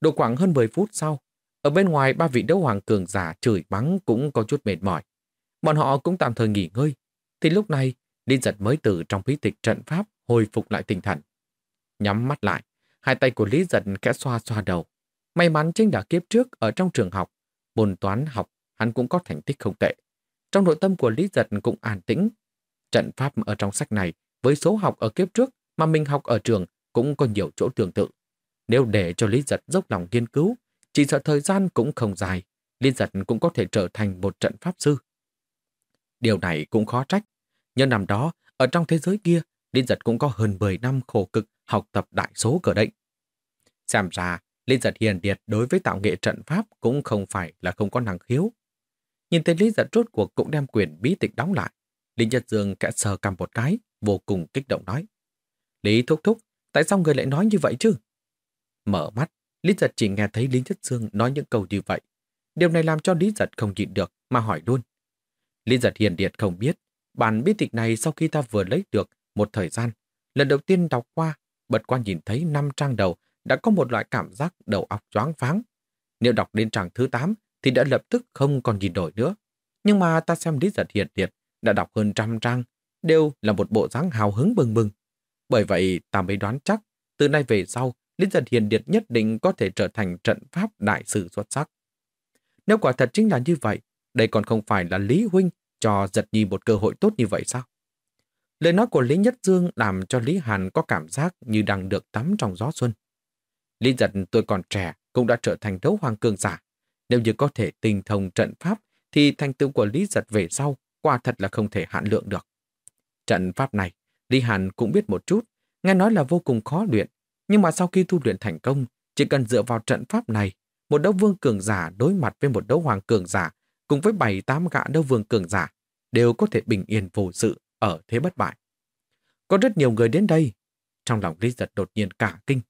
Độ khoảng hơn 10 phút sau, ở bên ngoài ba vị đấu hoàng cường giả chửi bắn cũng có chút mệt mỏi. Bọn họ cũng tạm thời nghỉ ngơi. Thì lúc này, Lý giật mới từ trong bí tịch trận pháp hồi phục lại tinh thần. Nhắm mắt lại, hai tay của Lý giật kẽ xoa xoa đầu. May mắn chính đã kiếp trước ở trong trường học, môn toán học hắn cũng có thành tích không tệ. Trong nội tâm của Lý giật cũng an tĩnh. Trận pháp ở trong sách này với số học ở kiếp trước mà mình học ở trường cũng có nhiều chỗ tương tự. Nếu để cho Lý giật dốc lòng nghiên cứu, chỉ sợ thời gian cũng không dài, Lý giật cũng có thể trở thành một trận pháp sư. Điều này cũng khó trách. Nhưng năm đó, ở trong thế giới kia, Lý giật cũng có hơn 10 năm khổ cực học tập đại số cờ đệnh. Xem ra, Lý giật hiền điệt đối với tạo nghệ trận pháp cũng không phải là không có năng khiếu. Nhìn thấy Lý giật rốt cuộc cũng đem quyền bí tịch đóng lại. Lý Nhật Dương kẽ sờ cầm một cái, vô cùng kích động nói. Lý thúc thúc, tại sao người lại nói như vậy chứ? Mở mắt, Lý giật chỉ nghe thấy Lý Nhất Dương nói những câu như vậy. Điều này làm cho Lý Giật không nhịn được mà hỏi luôn. Lý Giật hiền điệt không biết, bản bí tịch này sau khi ta vừa lấy được một thời gian, lần đầu tiên đọc qua, bật qua nhìn thấy năm trang đầu đã có một loại cảm giác đầu óc choáng váng. Nếu đọc đến trang thứ 8 thì đã lập tức không còn nhìn nổi nữa. Nhưng mà ta xem Lý Giật hiền điệt đã đọc hơn trăm trang, đều là một bộ dáng hào hứng bừng bừng. Bởi vậy ta mới đoán chắc, từ nay về sau, Lý Giật hiền điệt nhất định có thể trở thành trận pháp đại sử xuất sắc. Nếu quả thật chính là như vậy, đây còn không phải là Lý Huynh cho giật nhi một cơ hội tốt như vậy sao? Lời nói của Lý Nhất Dương làm cho Lý Hàn có cảm giác như đang được tắm trong gió xuân. Lý giật tôi còn trẻ cũng đã trở thành đấu hoàng cường giả. Nếu như có thể tinh thông trận pháp thì thành tựu của Lý giật về sau quả thật là không thể hạn lượng được. Trận pháp này, Lý Hàn cũng biết một chút, nghe nói là vô cùng khó luyện, nhưng mà sau khi thu luyện thành công, chỉ cần dựa vào trận pháp này, một đấu vương cường giả đối mặt với một đấu hoàng cường giả cùng với bảy tám gã đấu vương cường giả đều có thể bình yên vô sự ở thế bất bại. Có rất nhiều người đến đây. Trong lòng Lý Giật đột nhiên cả kinh.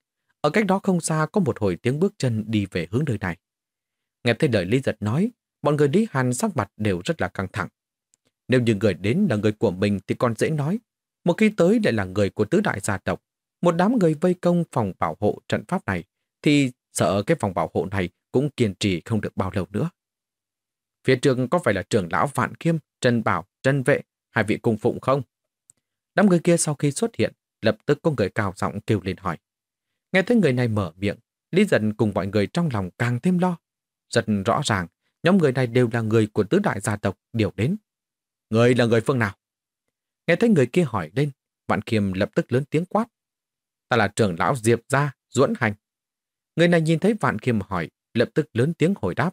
Ở cách đó không xa có một hồi tiếng bước chân đi về hướng nơi này. Nghe thấy lời Lý Giật nói, bọn người Lý Hàn sắc mặt đều rất là căng thẳng. Nếu như người đến là người của mình thì còn dễ nói. Một khi tới lại là người của tứ đại gia tộc, một đám người vây công phòng bảo hộ trận pháp này, thì sợ cái phòng bảo hộ này cũng kiên trì không được bao lâu nữa. Phía trường có phải là trưởng lão Vạn Khiêm, Trần Bảo, Trần Vệ, hai vị cung phụng không? Đám người kia sau khi xuất hiện, lập tức có người cao giọng kêu lên hỏi. Nghe thấy người này mở miệng, Lý Dần cùng mọi người trong lòng càng thêm lo. Rất rõ ràng, nhóm người này đều là người của tứ đại gia tộc điều đến. Người là người phương nào? Nghe thấy người kia hỏi lên, Vạn kiêm lập tức lớn tiếng quát. Ta là trưởng lão Diệp Gia, Duẫn Hành. Người này nhìn thấy Vạn kiêm hỏi, lập tức lớn tiếng hồi đáp.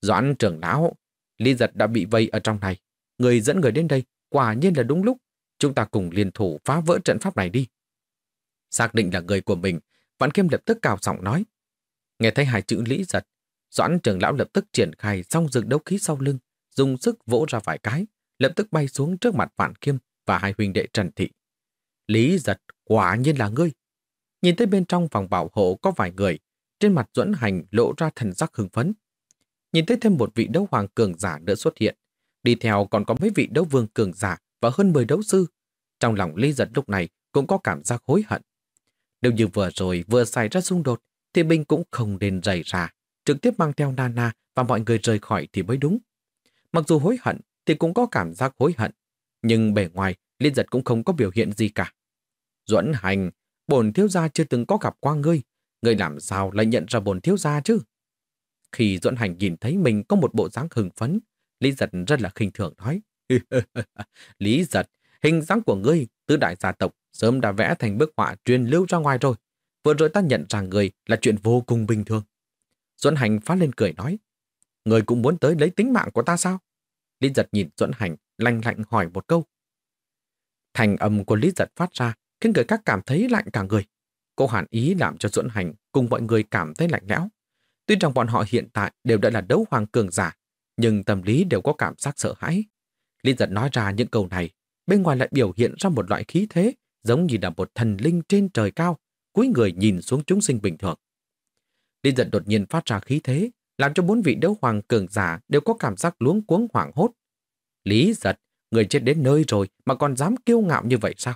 Doãn trưởng lão, Lý Giật đã bị vây ở trong này. Người dẫn người đến đây, quả nhiên là đúng lúc. Chúng ta cùng liên thủ phá vỡ trận pháp này đi. Xác định là người của mình, Vạn kiêm lập tức cào giọng nói. Nghe thấy hai chữ Lý Giật, Doãn trưởng lão lập tức triển khai xong rừng đấu khí sau lưng, dùng sức vỗ ra vài cái, lập tức bay xuống trước mặt Vạn Kiêm và hai huynh đệ Trần Thị. Lý Giật quả nhiên là ngươi. Nhìn thấy bên trong phòng bảo hộ có vài người, trên mặt Duẫn Hành lộ ra thần sắc hưng phấn. Nhìn thấy thêm một vị đấu hoàng cường giả nữa xuất hiện, đi theo còn có mấy vị đấu vương cường giả và hơn 10 đấu sư. Trong lòng Lý Giật lúc này cũng có cảm giác hối hận. Nếu như vừa rồi vừa xảy ra xung đột, thì binh cũng không nên rầy ra, trực tiếp mang theo Nana và mọi người rời khỏi thì mới đúng. Mặc dù hối hận thì cũng có cảm giác hối hận, nhưng bề ngoài Liên Giật cũng không có biểu hiện gì cả. Duẫn hành, bổn thiếu gia chưa từng có gặp qua ngươi, ngươi làm sao lại nhận ra bổn thiếu gia chứ? Khi Duẫn hành nhìn thấy mình có một bộ dáng hưng phấn, Lý Giật rất là khinh thường nói. Lý Giật, hình dáng của ngươi, từ đại gia tộc, sớm đã vẽ thành bức họa truyền lưu ra ngoài rồi. Vừa rồi ta nhận ra người là chuyện vô cùng bình thường. Duẫn Hành phát lên cười nói. Người cũng muốn tới lấy tính mạng của ta sao? Lý Giật nhìn Duẫn Hành, lanh lạnh hỏi một câu. Thành âm của Lý Giật phát ra, khiến người các cảm thấy lạnh cả người. Cô hàn ý làm cho Duẫn Hành cùng mọi người cảm thấy lạnh lẽo. Tuy rằng bọn họ hiện tại đều đã là đấu hoàng cường giả, nhưng tâm lý đều có cảm giác sợ hãi. Lý giật nói ra những câu này, bên ngoài lại biểu hiện ra một loại khí thế, giống như là một thần linh trên trời cao, cúi người nhìn xuống chúng sinh bình thường. Lý giật đột nhiên phát ra khí thế, làm cho bốn vị đấu hoàng cường giả đều có cảm giác luống cuống hoảng hốt. Lý giật, người chết đến nơi rồi mà còn dám kiêu ngạo như vậy sao?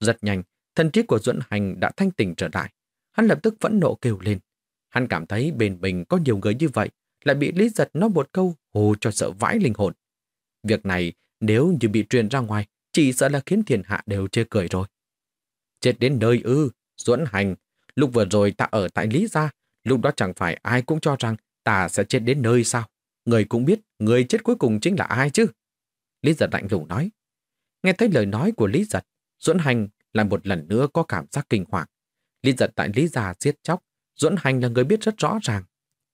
Rất nhanh, thần trí của Duẫn Hành đã thanh tỉnh trở lại. Hắn lập tức phẫn nộ kêu lên. Hắn cảm thấy bên mình có nhiều người như vậy, lại bị Lý Giật nói một câu hù cho sợ vãi linh hồn. Việc này nếu như bị truyền ra ngoài, chỉ sợ là khiến thiên hạ đều chê cười rồi. Chết đến nơi ư, duẫn hành. Lúc vừa rồi ta ở tại Lý Gia, lúc đó chẳng phải ai cũng cho rằng ta sẽ chết đến nơi sao. Người cũng biết người chết cuối cùng chính là ai chứ. Lý Giật lạnh lùng nói. Nghe thấy lời nói của Lý Giật, Duẫn Hành lại một lần nữa có cảm giác kinh hoàng. Lý Giật tại Lý già giết chóc, Duẫn Hành là người biết rất rõ ràng.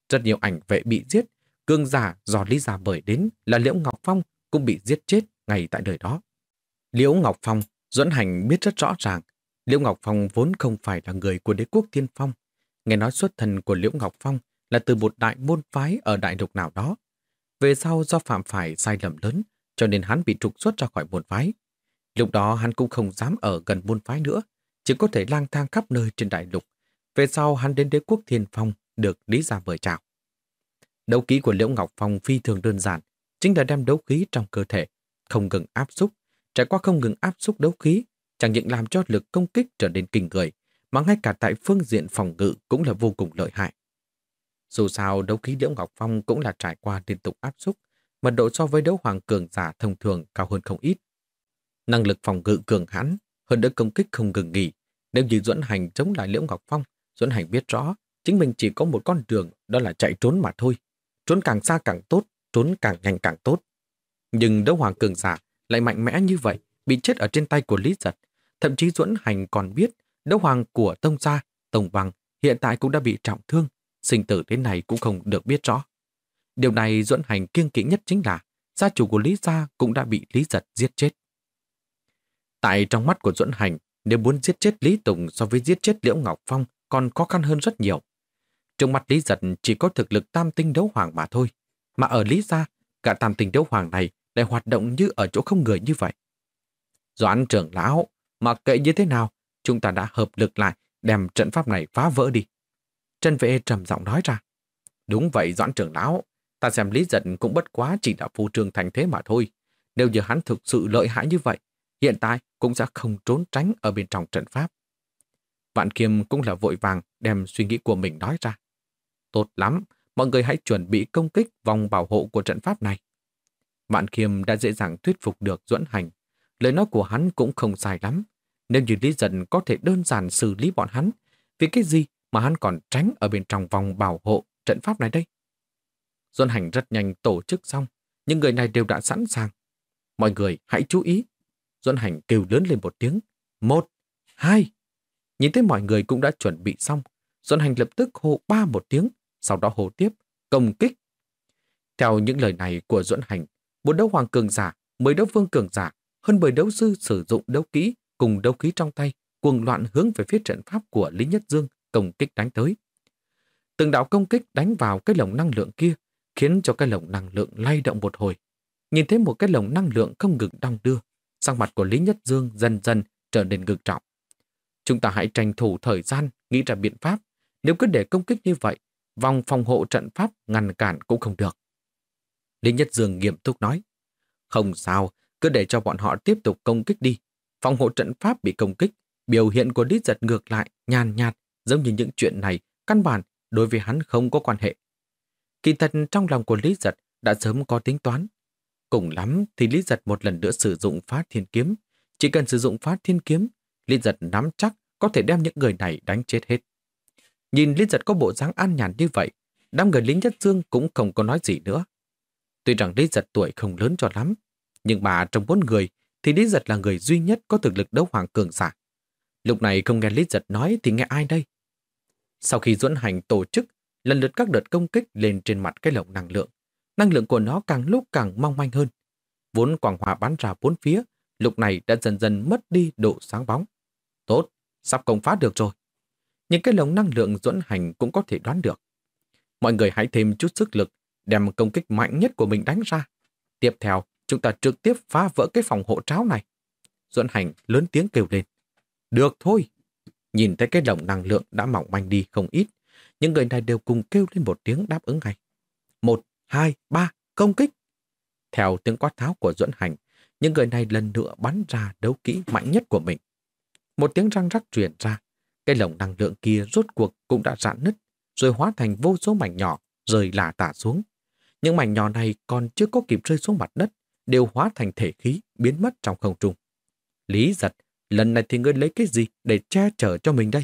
Rất nhiều ảnh vệ bị giết, cương giả do Lý già mời đến là Liễu Ngọc Phong cũng bị giết chết ngay tại đời đó. Liễu Ngọc Phong, Duẫn Hành biết rất rõ ràng, Liễu Ngọc Phong vốn không phải là người của đế quốc Thiên Phong. Nghe nói xuất thân của Liễu Ngọc Phong là từ một đại môn phái ở đại lục nào đó. Về sau do phạm phải sai lầm lớn, cho nên hắn bị trục xuất ra khỏi môn phái. Lúc đó hắn cũng không dám ở gần môn phái nữa, chỉ có thể lang thang khắp nơi trên đại lục. Về sau hắn đến đế quốc Thiên Phong được Lý Gia mời chào. Đấu khí của Liễu Ngọc Phong phi thường đơn giản, chính là đem đấu khí trong cơ thể, không ngừng áp xúc. Trải qua không ngừng áp xúc đấu khí, chẳng những làm cho lực công kích trở nên kinh người, mà ngay cả tại phương diện phòng ngự cũng là vô cùng lợi hại. Dù sao, đấu khí Liễu Ngọc Phong cũng là trải qua liên tục áp xúc, mật độ so với đấu hoàng cường giả thông thường cao hơn không ít. Năng lực phòng ngự cường hãn, hơn nữa công kích không ngừng nghỉ. Nếu như Duẫn Hành chống lại Liễu Ngọc Phong, Duẫn Hành biết rõ chính mình chỉ có một con đường đó là chạy trốn mà thôi. Trốn càng xa càng tốt, trốn càng nhanh càng tốt. Nhưng đấu hoàng cường giả lại mạnh mẽ như vậy, bị chết ở trên tay của Lý Giật. Thậm chí Duẫn Hành còn biết đấu hoàng của Tông Gia, Tông Bằng hiện tại cũng đã bị trọng thương, sinh tử đến này cũng không được biết rõ. Điều này Duẫn Hành kiêng kỵ nhất chính là gia chủ của Lý Gia cũng đã bị Lý Giật giết chết. Tại trong mắt của Duẫn Hành, nếu muốn giết chết Lý Tùng so với giết chết Liễu Ngọc Phong còn khó khăn hơn rất nhiều. Trong mắt Lý Giật chỉ có thực lực tam tinh đấu hoàng mà thôi. Mà ở Lý Gia, cả tam tinh đấu hoàng này lại hoạt động như ở chỗ không người như vậy. Doãn trưởng lão, mặc kệ như thế nào, chúng ta đã hợp lực lại đem trận pháp này phá vỡ đi. Trần vệ trầm giọng nói ra. Đúng vậy Doãn trưởng lão, ta xem Lý Giật cũng bất quá chỉ là phù trương thành thế mà thôi. Nếu như hắn thực sự lợi hại như vậy, hiện tại cũng sẽ không trốn tránh ở bên trong trận pháp. Vạn Kiêm cũng là vội vàng đem suy nghĩ của mình nói ra. Tốt lắm, mọi người hãy chuẩn bị công kích vòng bảo hộ của trận pháp này. Vạn Kiêm đã dễ dàng thuyết phục được Duẫn Hành. Lời nói của hắn cũng không sai lắm. Nếu như Lý Dần có thể đơn giản xử lý bọn hắn, vì cái gì mà hắn còn tránh ở bên trong vòng bảo hộ trận pháp này đây? Duân Hành rất nhanh tổ chức xong, những người này đều đã sẵn sàng. Mọi người hãy chú ý. Duân Hành kêu lớn lên một tiếng. Một, hai. Nhìn thấy mọi người cũng đã chuẩn bị xong, Duân Hành lập tức hô ba một tiếng, sau đó hô tiếp, công kích. Theo những lời này của Duân Hành, một đấu hoàng cường giả, mười đấu vương cường giả, hơn mười đấu sư sử dụng đấu kỹ cùng đấu khí trong tay, cuồng loạn hướng về phía trận pháp của Lý Nhất Dương công kích đánh tới. Từng đạo công kích đánh vào cái lồng năng lượng kia, khiến cho cái lồng năng lượng lay động một hồi. Nhìn thấy một cái lồng năng lượng không ngừng đong đưa, sang mặt của Lý Nhất Dương dần dần trở nên ngực trọng. Chúng ta hãy tranh thủ thời gian, nghĩ ra biện pháp. Nếu cứ để công kích như vậy, vòng phòng hộ trận pháp ngăn cản cũng không được. Lý Nhất Dương nghiêm túc nói. Không sao, cứ để cho bọn họ tiếp tục công kích đi. Phòng hộ trận pháp bị công kích, biểu hiện của Lý Giật ngược lại, nhàn nhạt, giống như những chuyện này, căn bản đối với hắn không có quan hệ. Kỳ thật trong lòng của Lý Giật đã sớm có tính toán. Cùng lắm thì Lý Giật một lần nữa sử dụng phá thiên kiếm. Chỉ cần sử dụng phá thiên kiếm, Lý Giật nắm chắc có thể đem những người này đánh chết hết. Nhìn Lý Giật có bộ dáng an nhàn như vậy, đám người lính nhất dương cũng không có nói gì nữa. Tuy rằng Lý Giật tuổi không lớn cho lắm, nhưng mà trong bốn người thì Lý Giật là người duy nhất có thực lực đấu hoàng cường giả. Lúc này không nghe Lý Giật nói thì nghe ai đây? Sau khi Duẫn Hành tổ chức, lần lượt các đợt công kích lên trên mặt cái lồng năng lượng, năng lượng của nó càng lúc càng mong manh hơn. Vốn quảng hòa bắn ra bốn phía, lúc này đã dần dần mất đi độ sáng bóng. Tốt, sắp công phá được rồi. Những cái lồng năng lượng Duẫn Hành cũng có thể đoán được. Mọi người hãy thêm chút sức lực, đem công kích mạnh nhất của mình đánh ra. Tiếp theo, chúng ta trực tiếp phá vỡ cái phòng hộ tráo này. Duẫn Hành lớn tiếng kêu lên. Được thôi. Nhìn thấy cái lồng năng lượng đã mỏng manh đi không ít, những người này đều cùng kêu lên một tiếng đáp ứng ngay. Một, hai, ba, công kích. Theo tiếng quát tháo của Duẫn Hành, những người này lần nữa bắn ra đấu kỹ mạnh nhất của mình. Một tiếng răng rắc truyền ra, cái lồng năng lượng kia rốt cuộc cũng đã rạn nứt, rồi hóa thành vô số mảnh nhỏ, rời lả tả xuống. Những mảnh nhỏ này còn chưa có kịp rơi xuống mặt đất, đều hóa thành thể khí, biến mất trong không trung. Lý giật, lần này thì ngươi lấy cái gì để che chở cho mình đây?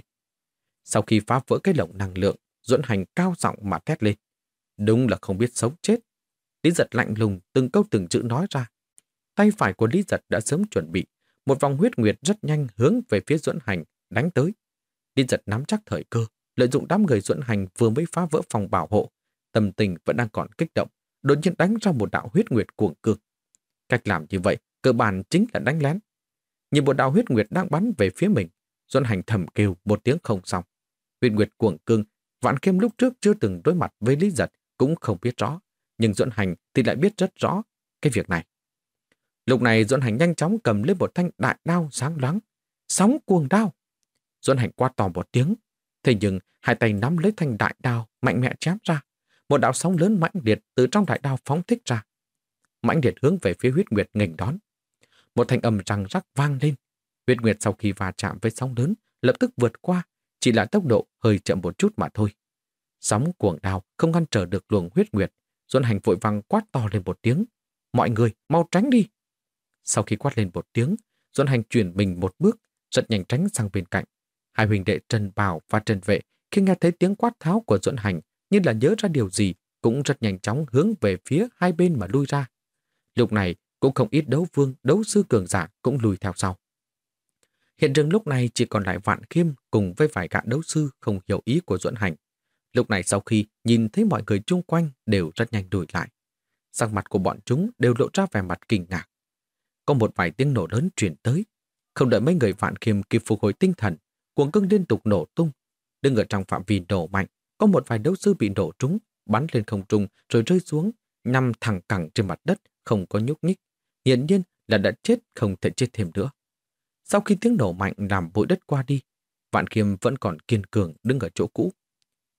Sau khi phá vỡ cái lồng năng lượng, Duẫn Hành cao giọng mà thét lên. Đúng là không biết sống chết. Lý giật lạnh lùng từng câu từng chữ nói ra. Tay phải của Lý giật đã sớm chuẩn bị. Một vòng huyết nguyệt rất nhanh hướng về phía Duẫn Hành, đánh tới. Lý giật nắm chắc thời cơ, lợi dụng đám người Duẫn Hành vừa mới phá vỡ phòng bảo hộ. Tâm tình vẫn đang còn kích động, đột nhiên đánh ra một đạo huyết nguyệt cuồng cực. Cách làm như vậy, cơ bản chính là đánh lén. Nhìn một đạo huyết nguyệt đang bắn về phía mình, Duẫn Hành thầm kêu một tiếng không xong. Huyết nguyệt cuồng cương, Vạn khiêm lúc trước chưa từng đối mặt với Lý Giật cũng không biết rõ, nhưng Duẫn Hành thì lại biết rất rõ cái việc này. Lúc này Duẫn Hành nhanh chóng cầm lên một thanh đại đao sáng loáng, sóng cuồng đao. Duẫn Hành qua to một tiếng, thế nhưng hai tay nắm lấy thanh đại đao mạnh mẽ chém ra. một đạo sóng lớn mãnh liệt từ trong đại đao phóng thích ra. Mãnh liệt hướng về phía huyết nguyệt nghênh đón. Một thanh âm răng rắc vang lên. Huyết nguyệt sau khi va chạm với sóng lớn, lập tức vượt qua, chỉ là tốc độ hơi chậm một chút mà thôi. Sóng cuồng đào không ngăn trở được luồng huyết nguyệt, Duân Hành vội vàng quát to lên một tiếng. Mọi người, mau tránh đi! Sau khi quát lên một tiếng, Duân Hành chuyển mình một bước, rất nhanh tránh sang bên cạnh. Hai huynh đệ Trần Bảo và Trần Vệ khi nghe thấy tiếng quát tháo của Duân Hành như là nhớ ra điều gì, cũng rất nhanh chóng hướng về phía hai bên mà lui ra. Lúc này, cũng không ít đấu vương, đấu sư cường giả cũng lùi theo sau. Hiện trường lúc này chỉ còn lại Vạn Khiêm cùng với vài gã đấu sư không hiểu ý của Duẫn Hành. Lúc này sau khi nhìn thấy mọi người chung quanh đều rất nhanh đuổi lại. Sắc mặt của bọn chúng đều lộ ra vẻ mặt kinh ngạc. Có một vài tiếng nổ lớn truyền tới. Không đợi mấy người Vạn Khiêm kịp phục hồi tinh thần, cuồng cưng liên tục nổ tung. Đứng ở trong phạm vi nổ mạnh, có một vài đấu sư bị nổ trúng, bắn lên không trung rồi rơi xuống, nằm thẳng cẳng trên mặt đất, không có nhúc nhích. Hiển nhiên là đã chết không thể chết thêm nữa. Sau khi tiếng nổ mạnh làm bụi đất qua đi, Vạn Khiêm vẫn còn kiên cường đứng ở chỗ cũ.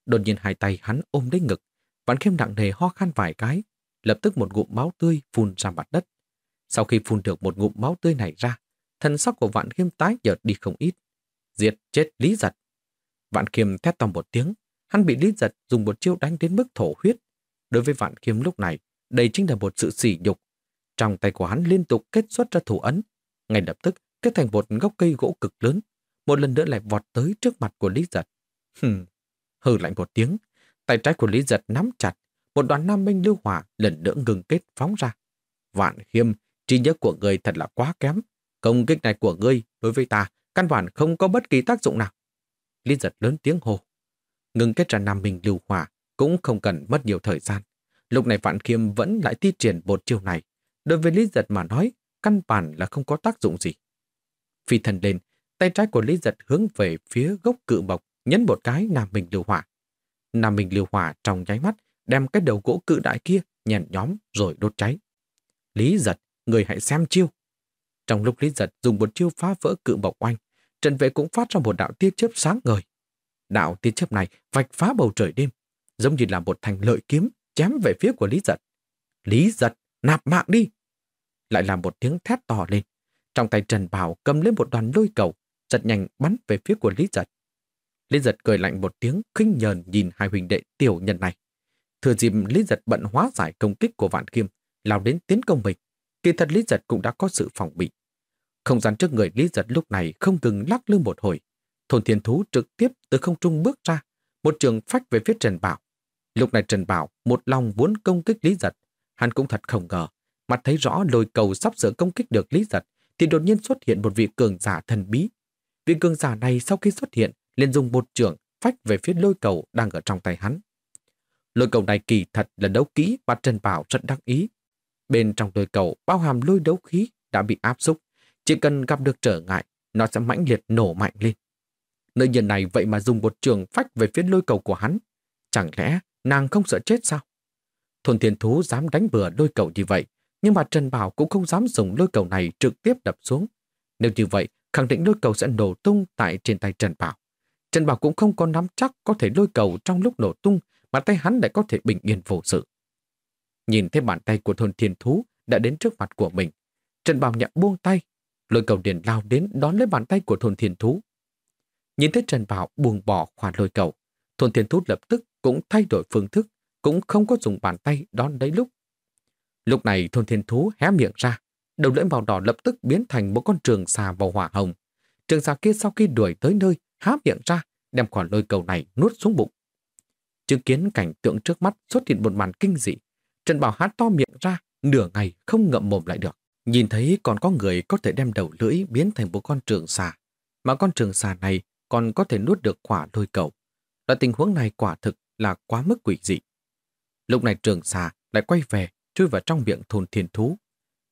Đột nhiên hai tay hắn ôm lấy ngực, Vạn Khiêm nặng nề ho khan vài cái, lập tức một ngụm máu tươi phun ra mặt đất. Sau khi phun được một ngụm máu tươi này ra, thân sắc của Vạn Khiêm tái nhợt đi không ít. Diệt chết Lý Giật. Vạn Khiêm thét to một tiếng, hắn bị Lý Giật dùng một chiêu đánh đến mức thổ huyết. Đối với Vạn Khiêm lúc này, đây chính là một sự sỉ nhục. Trong tay của hắn liên tục kết xuất ra thủ ấn. Ngay lập tức, kết thành một gốc cây gỗ cực lớn, một lần nữa lại vọt tới trước mặt của Lý Giật. Hừm, hừ lạnh một tiếng, tay trái của Lý Giật nắm chặt, một đoàn nam minh lưu hỏa lần nữa ngừng kết phóng ra. Vạn khiêm, trí nhớ của người thật là quá kém. Công kích này của ngươi đối với ta căn bản không có bất kỳ tác dụng nào. Lý giật lớn tiếng hô. Ngừng kết ra nam minh lưu hỏa cũng không cần mất nhiều thời gian. Lúc này Vạn Khiêm vẫn lại thi triển một chiêu này. Đối với Lý giật mà nói, căn bản là không có tác dụng gì. Phi thần lên, tay trái của Lý giật hướng về phía gốc cự mộc, nhấn một cái nam minh lưu hỏa. Nam minh lưu hỏa trong nháy mắt đem cái đầu gỗ cự đại kia nhèn nhóm rồi đốt cháy. Lý giật, người hãy xem chiêu. Trong lúc Lý giật dùng một chiêu phá vỡ cự mộc oanh, Trần Vệ cũng phát ra một đạo tia chớp sáng ngời. Đạo tia chớp này vạch phá bầu trời đêm, giống như là một thành lợi kiếm chém về phía của Lý Giật. Lý Giật, nạp mạng đi! Lại là một tiếng thét to lên. Trong tay Trần Bảo cầm lên một đoàn lôi cầu, giật nhanh bắn về phía của Lý Giật. Lý Giật cười lạnh một tiếng, khinh nhờn nhìn hai huynh đệ tiểu nhân này. Thừa dịp Lý Giật bận hóa giải công kích của Vạn Kim, lao đến tiến công mình. Kỳ thật Lý Giật cũng đã có sự phòng bị. Không gian trước người Lý Giật lúc này không ngừng lắc lư một hồi. Thôn thiên thú trực tiếp từ không trung bước ra, một trường phách về phía Trần Bảo. Lúc này Trần Bảo một lòng muốn công kích Lý Giật. Hắn cũng thật không ngờ, mặt thấy rõ lôi cầu sắp sửa công kích được Lý Giật, thì đột nhiên xuất hiện một vị cường giả thần bí. Vị cường giả này sau khi xuất hiện, liền dùng một trường phách về phía lôi cầu đang ở trong tay hắn. Lôi cầu này kỳ thật là đấu kỹ và Trần Bảo rất đắc ý. Bên trong lôi cầu bao hàm lôi đấu khí đã bị áp xúc, chỉ cần gặp được trở ngại, nó sẽ mãnh liệt nổ mạnh lên. Nơi nhân này vậy mà dùng một trường phách về phía lôi cầu của hắn. Chẳng lẽ nàng không sợ chết sao? Thôn thiên thú dám đánh bừa lôi cầu như vậy, nhưng mà Trần Bảo cũng không dám dùng lôi cầu này trực tiếp đập xuống. Nếu như vậy, khẳng định lôi cầu sẽ nổ tung tại trên tay Trần Bảo. Trần Bảo cũng không có nắm chắc có thể lôi cầu trong lúc nổ tung mà tay hắn lại có thể bình yên vô sự. Nhìn thấy bàn tay của thôn thiên thú đã đến trước mặt của mình, Trần Bảo nhận buông tay, Lôi cầu liền lao đến đón lấy bàn tay của thôn thiên thú. Nhìn thấy Trần Bảo buông bỏ khoản lôi cầu, thôn thiên thú lập tức cũng thay đổi phương thức, cũng không có dùng bàn tay đón đấy lúc. Lúc này thôn thiên thú hé miệng ra, đầu lưỡi màu đỏ lập tức biến thành một con trường xà vào hỏa hồng. Trường xà kia sau khi đuổi tới nơi, há miệng ra, đem quả lôi cầu này nuốt xuống bụng. Chứng kiến cảnh tượng trước mắt xuất hiện một màn kinh dị. Trần Bảo hát to miệng ra, nửa ngày không ngậm mồm lại được. Nhìn thấy còn có người có thể đem đầu lưỡi biến thành một con trường xà, mà con trường xà này còn có thể nuốt được quả lôi cầu. Loại tình huống này quả thực là quá mức quỷ dị. Lúc này trường xà lại quay về, chui vào trong miệng thôn thiên thú.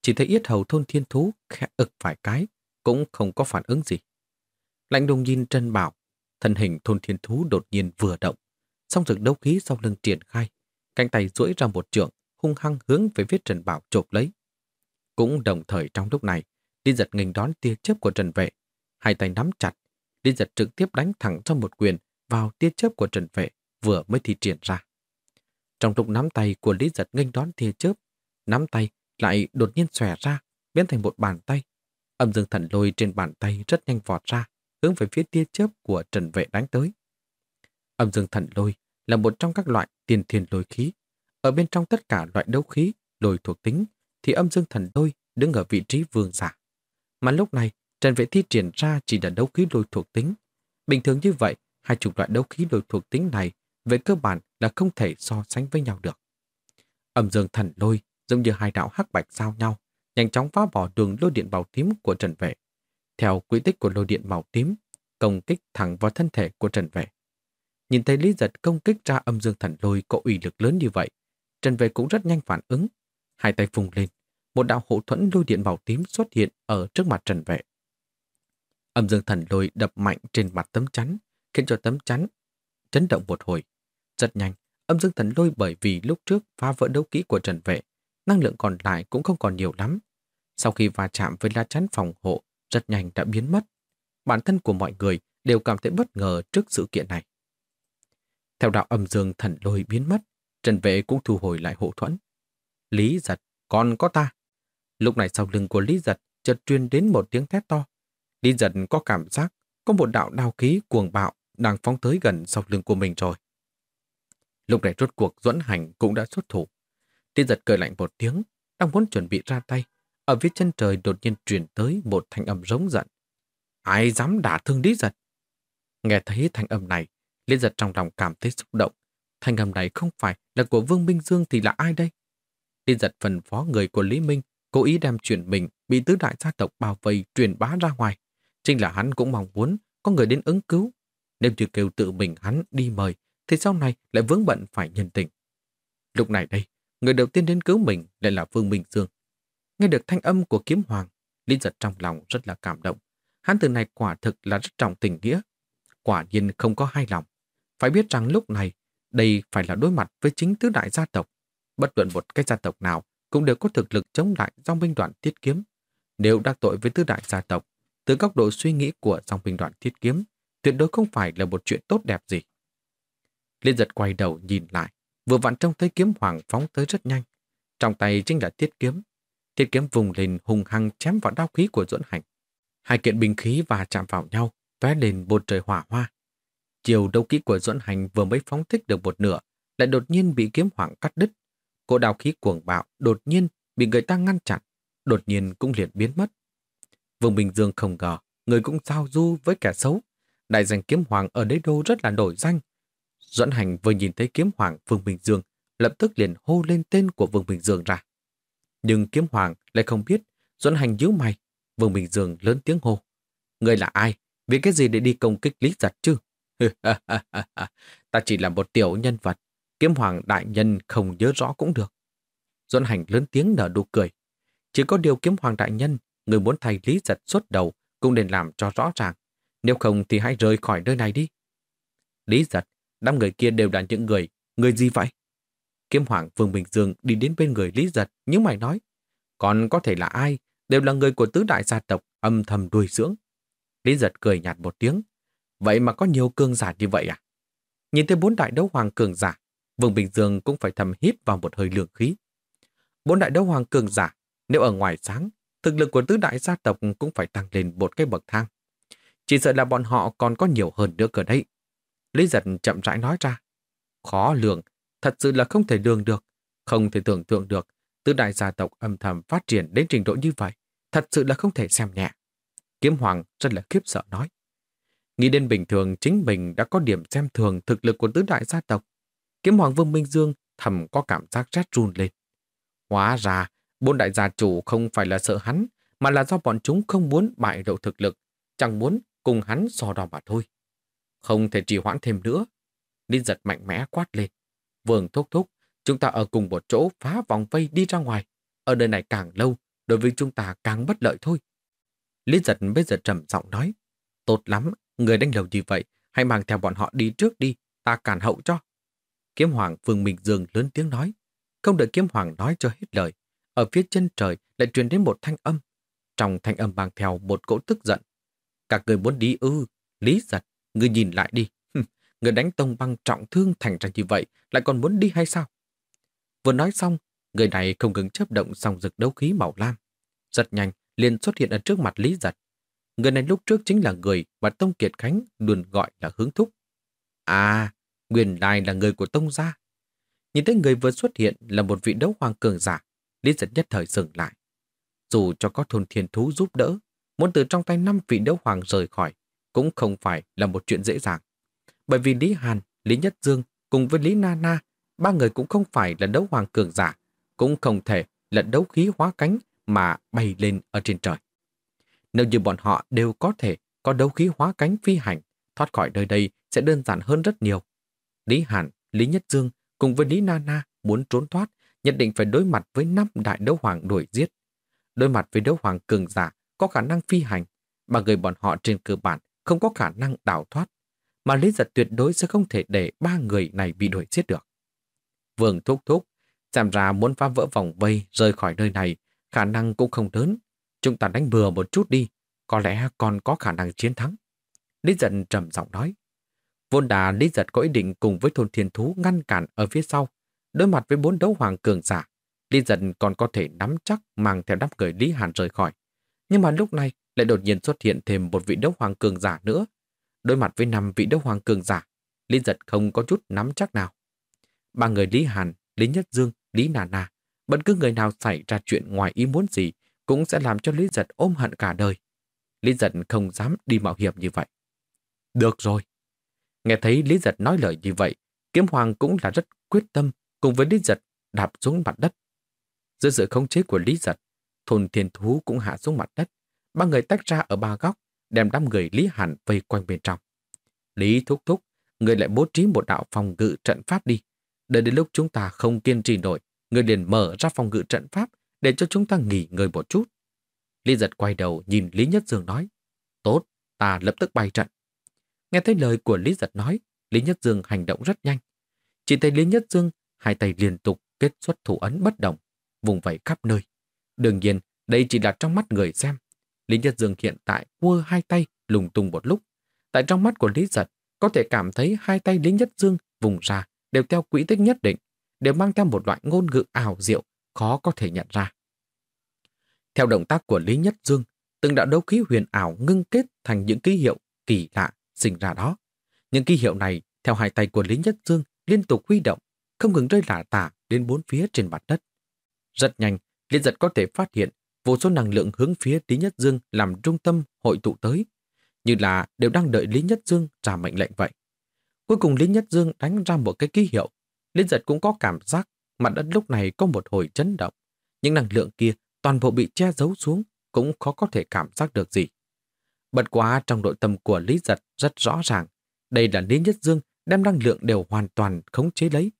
Chỉ thấy yết hầu thôn thiên thú khẽ ực vài cái, cũng không có phản ứng gì. Lạnh đùng nhìn Trân Bảo, thân hình thôn thiên thú đột nhiên vừa động, song rực đấu khí sau lưng triển khai, cánh tay duỗi ra một trượng, hung hăng hướng về phía Trần Bảo chộp lấy. Cũng đồng thời trong lúc này, Lý Giật nghênh đón tia chớp của Trần Vệ. Hai tay nắm chặt, Lý Giật trực tiếp đánh thẳng cho một quyền vào tia chớp của Trần Vệ vừa mới thi triển ra. Trong lúc nắm tay của Lý Giật nghênh đón tia chớp, nắm tay lại đột nhiên xòe ra, biến thành một bàn tay. Âm dương thần lôi trên bàn tay rất nhanh vọt ra, hướng về phía tia chớp của Trần Vệ đánh tới. Âm dương thần lôi là một trong các loại tiền thiên lôi khí. Ở bên trong tất cả loại đấu khí, lôi thuộc tính, thì âm dương thần lôi đứng ở vị trí vương giả. Mà lúc này, Trần Vệ thi triển ra chỉ là đấu khí lôi thuộc tính. Bình thường như vậy, hai chục loại đấu khí lôi thuộc tính này về cơ bản là không thể so sánh với nhau được. Âm dương thần lôi giống như hai đạo hắc bạch giao nhau, nhanh chóng phá bỏ đường lôi điện màu tím của Trần Vệ. Theo quy tích của lôi điện màu tím, công kích thẳng vào thân thể của Trần Vệ. Nhìn thấy Lý Giật công kích ra âm dương thần lôi có uy lực lớn như vậy, Trần Vệ cũng rất nhanh phản ứng. Hai tay phùng lên, một đạo hộ thuẫn lôi điện màu tím xuất hiện ở trước mặt Trần Vệ. Âm dương thần lôi đập mạnh trên mặt tấm chắn, khiến cho tấm chắn chấn động một hồi. Rất nhanh, âm dương thần lôi bởi vì lúc trước phá vỡ đấu kỹ của Trần Vệ, năng lượng còn lại cũng không còn nhiều lắm. Sau khi va chạm với lá chắn phòng hộ, rất nhanh đã biến mất. Bản thân của mọi người đều cảm thấy bất ngờ trước sự kiện này. Theo đạo âm dương thần lôi biến mất, Trần Vệ cũng thu hồi lại hộ thuẫn. Lý giật, còn có ta. Lúc này sau lưng của Lý giật chợt truyền đến một tiếng thét to. Lý giật có cảm giác có một đạo đao khí cuồng bạo đang phóng tới gần sau lưng của mình rồi. Lúc này rốt cuộc Duẫn Hành cũng đã xuất thủ. tiên giật cười lạnh một tiếng, đang muốn chuẩn bị ra tay. Ở phía chân trời đột nhiên truyền tới một thanh âm rống giận. Ai dám đả thương Lý giật? Nghe thấy thanh âm này, Lý giật trong lòng cảm thấy xúc động. Thanh âm này không phải là của Vương Minh Dương thì là ai đây? Lý giật phần phó người của Lý Minh cố ý đem chuyện mình bị tứ đại gia tộc bao vây truyền bá ra ngoài. Chính là hắn cũng mong muốn có người đến ứng cứu. Nếu như kêu tự mình hắn đi mời, thì sau này lại vướng bận phải nhân tình. Lúc này đây, người đầu tiên đến cứu mình lại là Vương Minh Dương. Nghe được thanh âm của kiếm hoàng, Lý giật trong lòng rất là cảm động. hán từ này quả thực là rất trọng tình nghĩa. Quả nhiên không có hai lòng. Phải biết rằng lúc này, đây phải là đối mặt với chính tứ đại gia tộc. Bất luận một cái gia tộc nào cũng đều có thực lực chống lại dòng binh đoàn tiết kiếm. Nếu đắc tội với tứ đại gia tộc, từ góc độ suy nghĩ của dòng binh đoàn Thiết kiếm, tuyệt đối không phải là một chuyện tốt đẹp gì. Liên giật quay đầu nhìn lại, vừa vặn trông thấy kiếm hoàng phóng tới rất nhanh. Trong tay chính là tiết kiếm. Tiết kiếm vùng lên hùng hăng chém vào đao khí của duẫn hành. Hai kiện binh khí và chạm vào nhau, tóe lên một trời hỏa hoa. Chiều đấu kỹ của duẫn hành vừa mới phóng thích được một nửa, lại đột nhiên bị kiếm hoàng cắt đứt. Cỗ đao khí cuồng bạo đột nhiên bị người ta ngăn chặn, đột nhiên cũng liền biến mất. Vương Bình Dương không ngờ, người cũng giao du với kẻ xấu. Đại danh kiếm hoàng ở đế đô rất là nổi danh. Doãn hành vừa nhìn thấy kiếm hoàng Vương Bình Dương, lập tức liền hô lên tên của Vương Bình Dương ra. Nhưng kiếm hoàng lại không biết, Doãn hành nhíu mày, Vương Bình Dương lớn tiếng hô. Người là ai? Vì cái gì để đi công kích lý giật chứ? Ta chỉ là một tiểu nhân vật, kiếm hoàng đại nhân không nhớ rõ cũng được. Doãn hành lớn tiếng nở nụ cười. Chỉ có điều kiếm hoàng đại nhân người muốn thay Lý Giật xuất đầu cũng nên làm cho rõ ràng. Nếu không thì hãy rời khỏi nơi này đi. Lý Giật, đám người kia đều là những người, người gì vậy? Kiếm Hoàng Vương Bình Dương đi đến bên người Lý Giật, nhưng mày nói, còn có thể là ai, đều là người của tứ đại gia tộc âm thầm đuôi dưỡng. Lý Giật cười nhạt một tiếng, vậy mà có nhiều cương giả như vậy à? Nhìn thấy bốn đại đấu hoàng cường giả, Vương Bình Dương cũng phải thầm hít vào một hơi lượng khí. Bốn đại đấu hoàng cường giả, nếu ở ngoài sáng thực lực của tứ đại gia tộc cũng phải tăng lên một cái bậc thang. Chỉ sợ là bọn họ còn có nhiều hơn nữa cơ đấy. Lý giật chậm rãi nói ra. Khó lường, thật sự là không thể lường được, không thể tưởng tượng được tứ đại gia tộc âm thầm phát triển đến trình độ như vậy. Thật sự là không thể xem nhẹ. Kiếm Hoàng rất là khiếp sợ nói. Nghĩ đến bình thường chính mình đã có điểm xem thường thực lực của tứ đại gia tộc. Kiếm Hoàng Vương Minh Dương thầm có cảm giác rét run lên. Hóa ra Bốn đại gia chủ không phải là sợ hắn, mà là do bọn chúng không muốn bại lộ thực lực, chẳng muốn cùng hắn so đo mà thôi. Không thể trì hoãn thêm nữa. Ninh giật mạnh mẽ quát lên. Vương thúc thúc, chúng ta ở cùng một chỗ phá vòng vây đi ra ngoài. Ở nơi này càng lâu, đối với chúng ta càng bất lợi thôi. Lý giật bây giờ trầm giọng nói. Tốt lắm, người đánh lầu như vậy, hãy mang theo bọn họ đi trước đi, ta cản hậu cho. Kiếm Hoàng Vương Minh Dương lớn tiếng nói. Không đợi Kiếm Hoàng nói cho hết lời, ở phía chân trời lại truyền đến một thanh âm. Trong thanh âm mang theo một cỗ tức giận. Các người muốn đi ư, lý giật, người nhìn lại đi. người đánh tông băng trọng thương thành ra như vậy, lại còn muốn đi hay sao? Vừa nói xong, người này không ngừng chấp động song rực đấu khí màu lam. Rất nhanh, liền xuất hiện ở trước mặt Lý Giật. Người này lúc trước chính là người mà Tông Kiệt Khánh luôn gọi là hướng thúc. À, nguyên lai là người của Tông gia. Nhìn thấy người vừa xuất hiện là một vị đấu hoàng cường giả, Lý Giật nhất thời dừng lại. Dù cho có thôn thiên thú giúp đỡ, muốn từ trong tay năm vị đấu hoàng rời khỏi cũng không phải là một chuyện dễ dàng. Bởi vì Lý Hàn, Lý Nhất Dương cùng với Lý Na Na, ba người cũng không phải là đấu hoàng cường giả, cũng không thể là đấu khí hóa cánh mà bay lên ở trên trời. Nếu như bọn họ đều có thể có đấu khí hóa cánh phi hành, thoát khỏi nơi đây sẽ đơn giản hơn rất nhiều. Lý Hàn, Lý Nhất Dương cùng với Lý Na Na muốn trốn thoát, nhất định phải đối mặt với năm đại đấu hoàng đuổi giết. Đối mặt với đấu hoàng cường giả có khả năng phi hành, mà người bọn họ trên cơ bản không có khả năng đào thoát, mà Lý Giật tuyệt đối sẽ không thể để ba người này bị đuổi giết được. Vương thúc thúc, xem ra muốn phá vỡ vòng vây rời khỏi nơi này, khả năng cũng không lớn. Chúng ta đánh bừa một chút đi, có lẽ còn có khả năng chiến thắng. Lý Giật trầm giọng nói. Vốn đà Lý Giật có ý định cùng với thôn thiên thú ngăn cản ở phía sau, đối mặt với bốn đấu hoàng cường giả. Lý Giật còn có thể nắm chắc mang theo đám người Lý Hàn rời khỏi. Nhưng mà lúc này lại đột nhiên xuất hiện thêm một vị đấu hoàng cường giả nữa. Đối mặt với năm vị đấu hoàng cường giả, Lý Giật không có chút nắm chắc nào. Ba người Lý Hàn, Lý Nhất Dương, Lý Nà Nà, bất cứ người nào xảy ra chuyện ngoài ý muốn gì cũng sẽ làm cho Lý Giật ôm hận cả đời. Lý Giật không dám đi mạo hiểm như vậy. Được rồi. Nghe thấy Lý Giật nói lời như vậy, Kiếm Hoàng cũng là rất quyết tâm cùng với Lý Giật đạp xuống mặt đất. Dưới sự khống chế của Lý Giật, thôn thiên thú cũng hạ xuống mặt đất. Ba người tách ra ở ba góc, đem đám người Lý Hàn vây quanh bên trong. Lý thúc thúc, người lại bố trí một đạo phòng ngự trận pháp đi. Đợi đến lúc chúng ta không kiên trì nổi, người liền mở ra phòng ngự trận pháp để cho chúng ta nghỉ ngơi một chút. Lý giật quay đầu nhìn Lý Nhất Dương nói, tốt, ta lập tức bay trận. Nghe thấy lời của Lý giật nói, Lý Nhất Dương hành động rất nhanh. Chỉ thấy Lý Nhất Dương hai tay liên tục kết xuất thủ ấn bất động, vùng vẫy khắp nơi. Đương nhiên, đây chỉ là trong mắt người xem. Lý Nhất Dương hiện tại quơ hai tay lùng tung một lúc. Tại trong mắt của Lý Giật, có thể cảm thấy hai tay Lý Nhất Dương vùng ra đều theo quỹ tích nhất định, đều mang theo một loại ngôn ngữ ảo diệu, khó có thể nhận ra. Theo động tác của Lý Nhất Dương, từng đạo đấu khí huyền ảo ngưng kết thành những ký hiệu kỳ lạ sinh ra đó. Những ký hiệu này, theo hai tay của Lý Nhất Dương, liên tục huy động, không ngừng rơi lả tả đến bốn phía trên mặt đất. Rất nhanh, Lý Giật có thể phát hiện vô số năng lượng hướng phía Lý Nhất Dương làm trung tâm hội tụ tới, như là đều đang đợi Lý Nhất Dương trả mệnh lệnh vậy. Cuối cùng Lý Nhất Dương đánh ra một cái ký hiệu. Lý giật cũng có cảm giác mặt đất lúc này có một hồi chấn động. Những năng lượng kia toàn bộ bị che giấu xuống, cũng khó có thể cảm giác được gì. Bật quá trong nội tâm của Lý giật rất rõ ràng. Đây là Lý Nhất Dương đem năng lượng đều hoàn toàn khống chế lấy.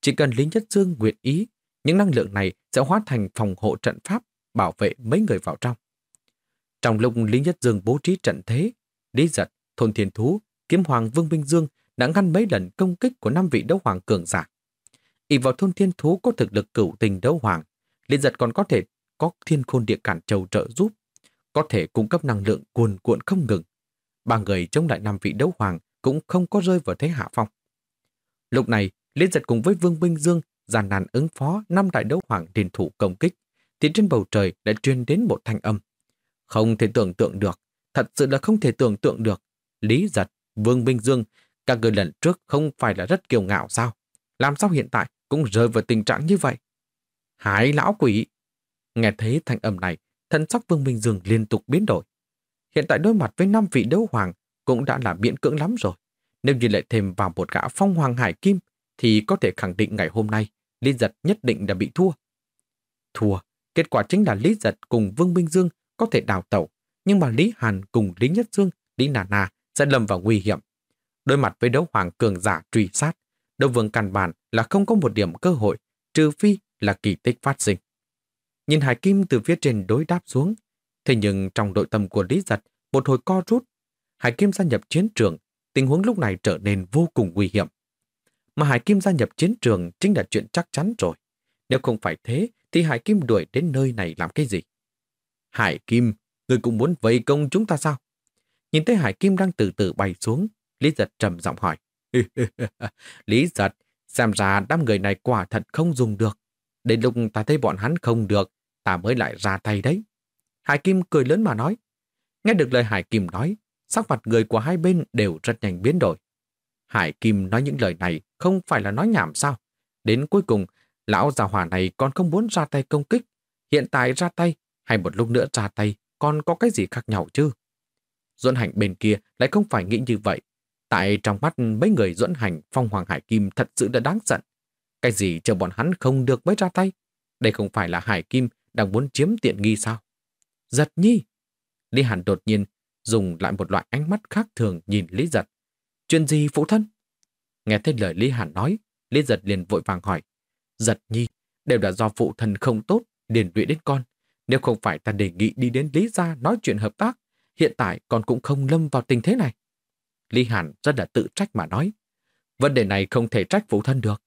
Chỉ cần Lý Nhất Dương nguyện ý, những năng lượng này sẽ hóa thành phòng hộ trận pháp bảo vệ mấy người vào trong. Trong lúc Lý Nhất Dương bố trí trận thế, Lý Giật, Thôn Thiên Thú, Kiếm Hoàng Vương Minh Dương đã ngăn mấy lần công kích của năm vị đấu hoàng cường giả. ỷ vào thôn thiên thú có thực lực cửu tình đấu hoàng, Lý Giật còn có thể có thiên khôn địa cản châu trợ giúp, có thể cung cấp năng lượng cuồn cuộn không ngừng. Ba người chống lại năm vị đấu hoàng cũng không có rơi vào thế hạ phong. Lúc này, Lý Giật cùng với Vương Minh Dương giàn nàn ứng phó năm đại đấu hoàng điền thủ công kích, thì trên bầu trời đã truyền đến một thanh âm. Không thể tưởng tượng được, thật sự là không thể tưởng tượng được. Lý Giật, Vương Minh Dương các người lần trước không phải là rất kiêu ngạo sao? Làm sao hiện tại cũng rơi vào tình trạng như vậy? Hải lão quỷ! Nghe thấy thanh âm này, thân sắc Vương Minh Dương liên tục biến đổi. Hiện tại đối mặt với năm vị đấu hoàng cũng đã là miễn cưỡng lắm rồi. Nếu như lại thêm vào một gã phong hoàng hải kim, thì có thể khẳng định ngày hôm nay Lý Giật nhất định đã bị thua. Thua, kết quả chính là Lý Giật cùng Vương Minh Dương có thể đào tẩu, nhưng mà Lý Hàn cùng Lý Nhất Dương, Lý Nà Nà sẽ lâm vào nguy hiểm. Đối mặt với đấu hoàng cường giả truy sát, đấu vương căn bản là không có một điểm cơ hội, trừ phi là kỳ tích phát sinh. Nhìn Hải Kim từ phía trên đối đáp xuống, thế nhưng trong nội tâm của Lý Giật, một hồi co rút, Hải Kim gia nhập chiến trường, tình huống lúc này trở nên vô cùng nguy hiểm. Mà Hải Kim gia nhập chiến trường chính là chuyện chắc chắn rồi. Nếu không phải thế, thì Hải Kim đuổi đến nơi này làm cái gì? Hải Kim, người cũng muốn vây công chúng ta sao? Nhìn thấy Hải Kim đang từ từ bay xuống, Lý giật trầm giọng hỏi. Lý giật, xem ra đám người này quả thật không dùng được. Đến lúc ta thấy bọn hắn không được, ta mới lại ra tay đấy. Hải Kim cười lớn mà nói. Nghe được lời Hải Kim nói, sắc mặt người của hai bên đều rất nhanh biến đổi. Hải Kim nói những lời này không phải là nói nhảm sao. Đến cuối cùng, lão già hỏa này còn không muốn ra tay công kích. Hiện tại ra tay, hay một lúc nữa ra tay, còn có cái gì khác nhau chứ? Duẫn hành bên kia lại không phải nghĩ như vậy. Tại trong mắt mấy người Duẫn hành, Phong Hoàng Hải Kim thật sự đã đáng giận. Cái gì chờ bọn hắn không được mới ra tay? Đây không phải là Hải Kim đang muốn chiếm tiện nghi sao? Giật nhi! Lý Hàn đột nhiên dùng lại một loại ánh mắt khác thường nhìn Lý Giật. Chuyện gì phụ thân? Nghe thấy lời Lý Hàn nói, Lý Giật liền vội vàng hỏi. Giật nhi, đều là do phụ thân không tốt, liền lụy đến con. Nếu không phải ta đề nghị đi đến Lý Gia nói chuyện hợp tác, hiện tại con cũng không lâm vào tình thế này. Lý Hàn rất là tự trách mà nói. Vấn đề này không thể trách phụ thân được.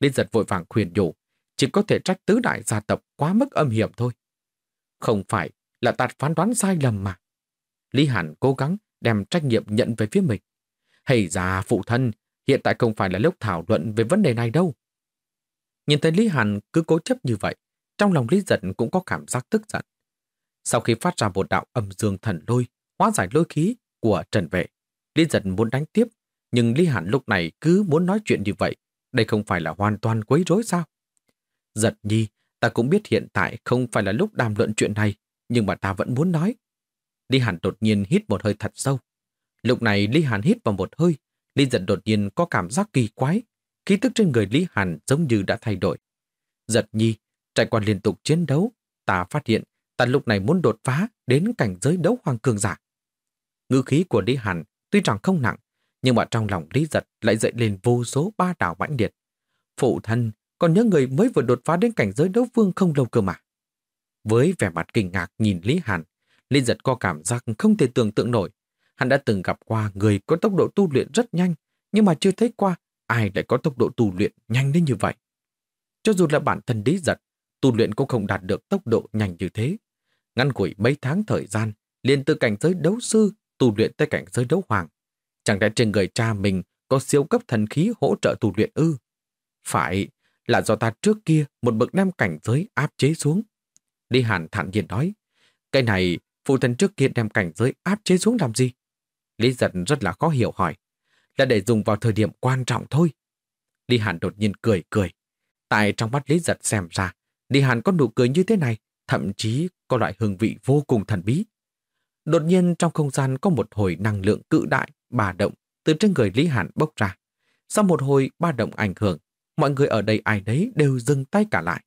Lý Giật vội vàng khuyên nhủ, chỉ có thể trách tứ đại gia tộc quá mức âm hiểm thôi. Không phải là ta phán đoán sai lầm mà. Lý Hàn cố gắng đem trách nhiệm nhận về phía mình. Hay già phụ thân, hiện tại không phải là lúc thảo luận về vấn đề này đâu. Nhìn thấy Lý Hàn cứ cố chấp như vậy, trong lòng Lý Giật cũng có cảm giác tức giận. Sau khi phát ra một đạo âm dương thần lôi, hóa giải lôi khí của Trần Vệ, Lý Giật muốn đánh tiếp, nhưng Lý Hàn lúc này cứ muốn nói chuyện như vậy, đây không phải là hoàn toàn quấy rối sao? Giật nhi, ta cũng biết hiện tại không phải là lúc đàm luận chuyện này, nhưng mà ta vẫn muốn nói. Lý Hàn đột nhiên hít một hơi thật sâu. Lúc này Lý Hàn hít vào một hơi, Lý Giật đột nhiên có cảm giác kỳ quái, khí tức trên người Lý Hàn giống như đã thay đổi. Giật nhi, trải qua liên tục chiến đấu, ta phát hiện ta lúc này muốn đột phá đến cảnh giới đấu hoàng cường giả. Ngữ khí của Lý Hàn tuy rằng không nặng, nhưng mà trong lòng Lý Giật lại dậy lên vô số ba đảo mãnh liệt. Phụ thân, còn nhớ người mới vừa đột phá đến cảnh giới đấu vương không lâu cơ mà. Với vẻ mặt kinh ngạc nhìn Lý Hàn, Lý Giật có cảm giác không thể tưởng tượng nổi. Hắn đã từng gặp qua người có tốc độ tu luyện rất nhanh, nhưng mà chưa thấy qua ai lại có tốc độ tu luyện nhanh đến như vậy. Cho dù là bản thân Lý Giật, tu luyện cũng không đạt được tốc độ nhanh như thế. Ngăn củi mấy tháng thời gian, liền từ cảnh giới đấu sư tu luyện tới cảnh giới đấu hoàng. Chẳng lẽ trên người cha mình có siêu cấp thần khí hỗ trợ tu luyện ư? Phải, là do ta trước kia một bậc nam cảnh giới áp chế xuống. Lý Hàn thản nhiên nói, cái này phụ thân trước kia đem cảnh giới áp chế xuống làm gì? Lý giật rất là khó hiểu hỏi, là để dùng vào thời điểm quan trọng thôi. Lý Hàn đột nhiên cười cười. Tại trong mắt Lý giật xem ra, Lý Hàn có nụ cười như thế này, thậm chí có loại hương vị vô cùng thần bí. Đột nhiên trong không gian có một hồi năng lượng cự đại, bà động từ trên người Lý Hàn bốc ra. Sau một hồi ba động ảnh hưởng, mọi người ở đây ai đấy đều dừng tay cả lại.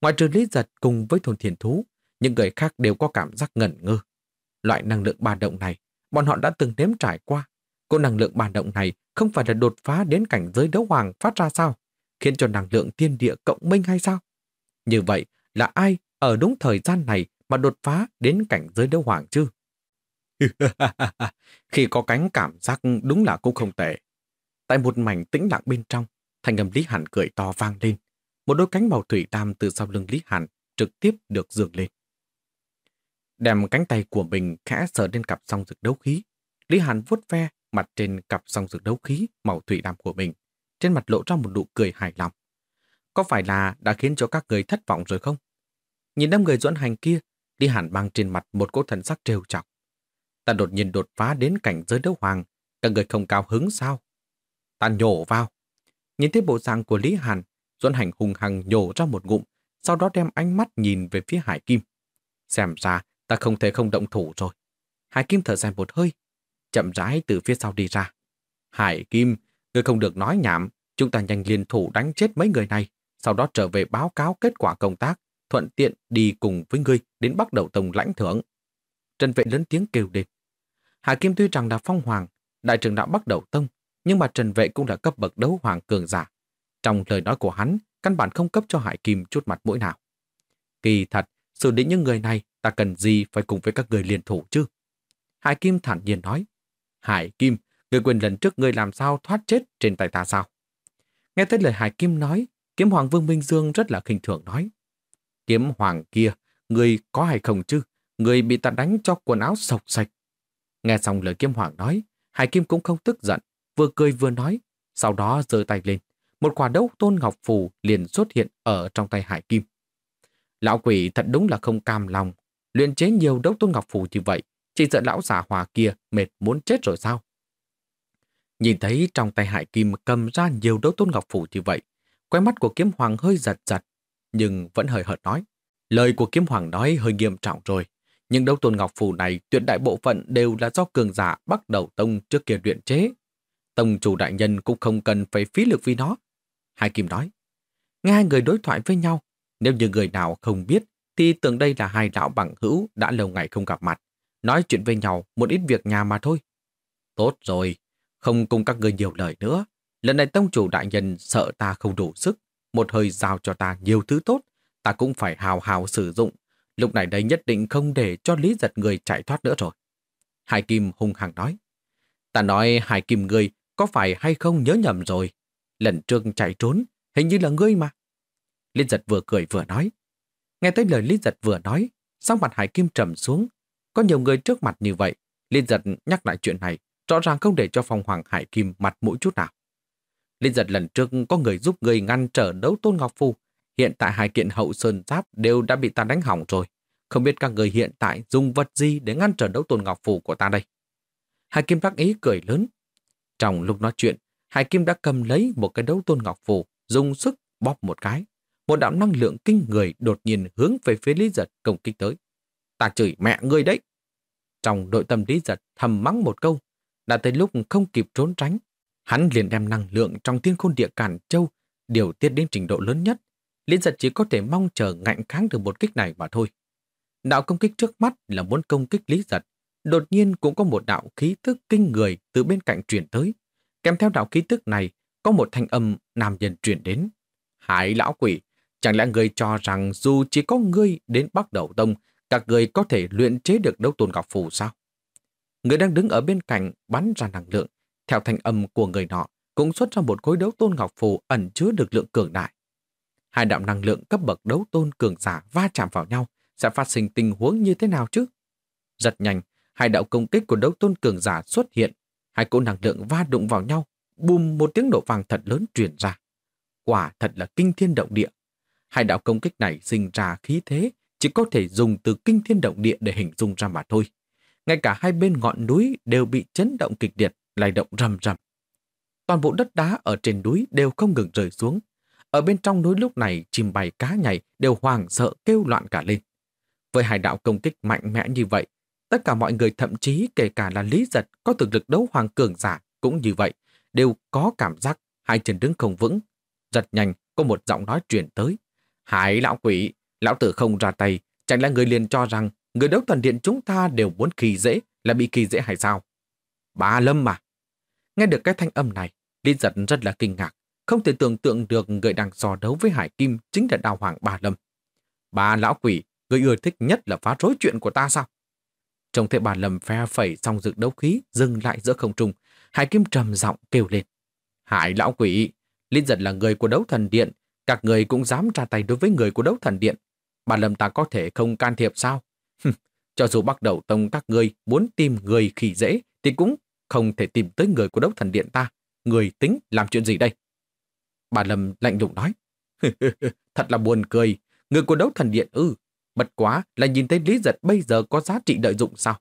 Ngoài trừ Lý Giật cùng với thôn thiền thú, những người khác đều có cảm giác ngẩn ngơ. Loại năng lượng ba động này, bọn họ đã từng nếm trải qua. Cô năng lượng bản động này không phải là đột phá đến cảnh giới đấu hoàng phát ra sao, khiến cho năng lượng thiên địa cộng minh hay sao? Như vậy là ai ở đúng thời gian này mà đột phá đến cảnh giới đấu hoàng chứ? Khi có cánh cảm giác đúng là cũng không tệ. Tại một mảnh tĩnh lặng bên trong, thành âm Lý Hàn cười to vang lên. Một đôi cánh màu thủy tam từ sau lưng Lý Hàn trực tiếp được dường lên. Đem cánh tay của mình khẽ sờ lên cặp song rực đấu khí. Lý Hàn vuốt ve mặt trên cặp song dược đấu khí màu thủy đàm của mình. Trên mặt lộ ra một nụ cười hài lòng. Có phải là đã khiến cho các người thất vọng rồi không? Nhìn đám người dẫn hành kia, Lý hẳn mang trên mặt một cỗ thần sắc trêu chọc. Ta đột nhiên đột phá đến cảnh giới đấu hoàng, các người không cao hứng sao? Ta nhổ vào. Nhìn thấy bộ dạng của Lý Hàn, Duẫn Hành hùng hằng nhổ ra một ngụm, sau đó đem ánh mắt nhìn về phía Hải Kim. Xem ra ta không thể không động thủ rồi. Hải Kim thở dài một hơi, chậm rãi từ phía sau đi ra. Hải Kim, ngươi không được nói nhảm, chúng ta nhanh liên thủ đánh chết mấy người này, sau đó trở về báo cáo kết quả công tác, thuận tiện đi cùng với ngươi đến bắt đầu tông lãnh thưởng. Trần vệ lớn tiếng kêu lên. Hải Kim tuy rằng là phong hoàng, đại trưởng đạo bắt đầu tông, nhưng mà Trần vệ cũng là cấp bậc đấu hoàng cường giả. Trong lời nói của hắn, căn bản không cấp cho Hải Kim chút mặt mũi nào. Kỳ thật, xử lý những người này, ta cần gì phải cùng với các người liên thủ chứ? Hải Kim thản nhiên nói. Hải Kim, người quên lần trước người làm sao thoát chết trên tay ta sao? Nghe tới lời Hải Kim nói, kiếm hoàng Vương Minh Dương rất là khinh thường nói. Kiếm hoàng kia, người có hay không chứ? Người bị ta đánh cho quần áo sọc sạch. Nghe xong lời kiếm hoàng nói, Hải Kim cũng không tức giận, vừa cười vừa nói, sau đó giơ tay lên. một quả đấu tôn ngọc phù liền xuất hiện ở trong tay Hải Kim. Lão quỷ thật đúng là không cam lòng, luyện chế nhiều đấu tôn ngọc phù như vậy, chỉ sợ lão giả hòa kia mệt muốn chết rồi sao? Nhìn thấy trong tay Hải Kim cầm ra nhiều đấu tôn ngọc phù như vậy, quay mắt của kiếm hoàng hơi giật giật, nhưng vẫn hơi hợt nói. Lời của kiếm hoàng nói hơi nghiêm trọng rồi, nhưng đấu tôn ngọc phù này tuyệt đại bộ phận đều là do cường giả bắt đầu tông trước kia luyện chế. Tông chủ đại nhân cũng không cần phải phí lực vì nó. hải Kim nói. Nghe hai người đối thoại với nhau, nếu như người nào không biết thì tưởng đây là hai lão bằng hữu đã lâu ngày không gặp mặt. Nói chuyện với nhau một ít việc nhà mà thôi. Tốt rồi, không cùng các người nhiều lời nữa. Lần này tông chủ đại nhân sợ ta không đủ sức, một hơi giao cho ta nhiều thứ tốt, ta cũng phải hào hào sử dụng. Lúc này đây nhất định không để cho Lý giật người chạy thoát nữa rồi. Hải Kim hung hăng nói. Ta nói Hải Kim ngươi có phải hay không nhớ nhầm rồi? Lần trước chạy trốn, hình như là ngươi mà. Lý giật vừa cười vừa nói. Nghe tới lời Lý giật vừa nói, sau mặt Hải Kim trầm xuống. Có nhiều người trước mặt như vậy, liên giật nhắc lại chuyện này, rõ ràng không để cho phong hoàng Hải Kim mặt mũi chút nào. liên giật lần trước có người giúp người ngăn trở đấu tôn Ngọc Phu. Hiện tại hai kiện hậu sơn giáp đều đã bị ta đánh hỏng rồi. Không biết các người hiện tại dùng vật gì để ngăn trở đấu tôn Ngọc Phù của ta đây? Hải Kim đắc ý cười lớn. Trong lúc nói chuyện, Hải Kim đã cầm lấy một cái đấu tôn Ngọc Phù, dùng sức bóp một cái. Một đạo năng lượng kinh người đột nhiên hướng về phía Lý Giật công kích tới. Ta chửi mẹ ngươi đấy! Trong đội tâm Lý Giật thầm mắng một câu, đã tới lúc không kịp trốn tránh. Hắn liền đem năng lượng trong thiên khôn địa cản châu điều tiết đến trình độ lớn nhất. Lý Giật chỉ có thể mong chờ ngạnh kháng được một kích này mà thôi. Đạo công kích trước mắt là muốn công kích Lý Giật. Đột nhiên cũng có một đạo khí tức kinh người từ bên cạnh truyền tới. Kèm theo đạo khí tức này, có một thanh âm nam nhân truyền đến. Hải lão quỷ, chẳng lẽ người cho rằng dù chỉ có ngươi đến bắt Đầu Tông, các người có thể luyện chế được đấu tôn ngọc phù sao? Người đang đứng ở bên cạnh bắn ra năng lượng. Theo thanh âm của người nọ, cũng xuất ra một khối đấu tôn ngọc phù ẩn chứa được lượng cường đại. Hai đạo năng lượng cấp bậc đấu tôn cường giả va chạm vào nhau, sẽ phát sinh tình huống như thế nào chứ? giật nhanh, hai đạo công kích của đấu tôn cường giả xuất hiện, hai cỗ năng lượng va đụng vào nhau, bùm một tiếng nổ vàng thật lớn truyền ra. Quả thật là kinh thiên động địa. Hai đạo công kích này sinh ra khí thế, chỉ có thể dùng từ kinh thiên động địa để hình dung ra mà thôi. Ngay cả hai bên ngọn núi đều bị chấn động kịch liệt, lay động rầm rầm. Toàn bộ đất đá ở trên núi đều không ngừng rơi xuống. Ở bên trong núi lúc này, chim bay cá nhảy đều hoàng sợ kêu loạn cả lên. Với hải đạo công kích mạnh mẽ như vậy, tất cả mọi người thậm chí kể cả là Lý Giật có thực lực đấu hoàng cường giả cũng như vậy, đều có cảm giác hai chân đứng không vững. Giật nhanh, có một giọng nói truyền tới. Hải lão quỷ, lão tử không ra tay, chẳng lẽ người liền cho rằng người đấu thần điện chúng ta đều muốn kỳ dễ là bị kỳ dễ hay sao? Bà Lâm mà. Nghe được cái thanh âm này, Lý Giật rất là kinh ngạc, không thể tưởng tượng được người đang so đấu với Hải Kim chính là đào hoàng bà Lâm. Bà lão quỷ, người ưa thích nhất là phá rối chuyện của ta sao? Trông thấy bà Lâm phe phẩy xong dựng đấu khí dừng lại giữa không trung, Hải Kim trầm giọng kêu lên. Hải lão quỷ, Linh giật là người của đấu thần điện, các người cũng dám ra tay đối với người của đấu thần điện. Bà Lâm ta có thể không can thiệp sao? Cho dù bắt đầu tông các người muốn tìm người khỉ dễ, thì cũng không thể tìm tới người của đấu thần điện ta. Người tính làm chuyện gì đây? Bà Lâm lạnh lùng nói. Thật là buồn cười. Người của đấu thần điện ư, Bất quá là nhìn thấy Lý Giật bây giờ có giá trị lợi dụng sao?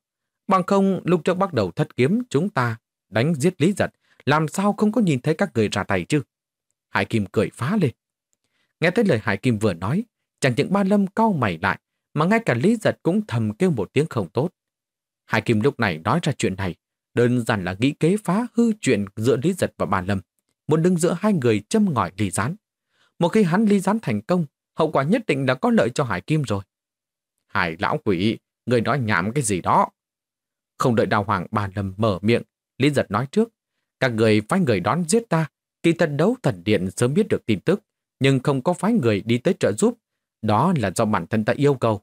Bằng không, lúc trước bắt đầu thất kiếm chúng ta đánh giết Lý Giật, làm sao không có nhìn thấy các người ra tay chứ? Hải Kim cười phá lên. Nghe thấy lời Hải Kim vừa nói, chẳng những ba lâm cau mày lại, mà ngay cả Lý Giật cũng thầm kêu một tiếng không tốt. Hải Kim lúc này nói ra chuyện này, đơn giản là nghĩ kế phá hư chuyện giữa Lý Giật và ba lâm, muốn đứng giữa hai người châm ngòi ly gián. Một khi hắn ly gián thành công, hậu quả nhất định là có lợi cho Hải Kim rồi. Hải lão quỷ, người nói nhảm cái gì đó. Không đợi đào hoàng bà lâm mở miệng, Lý giật nói trước. Các người phái người đón giết ta, kỳ thần đấu thần điện sớm biết được tin tức, nhưng không có phái người đi tới trợ giúp. Đó là do bản thân ta yêu cầu.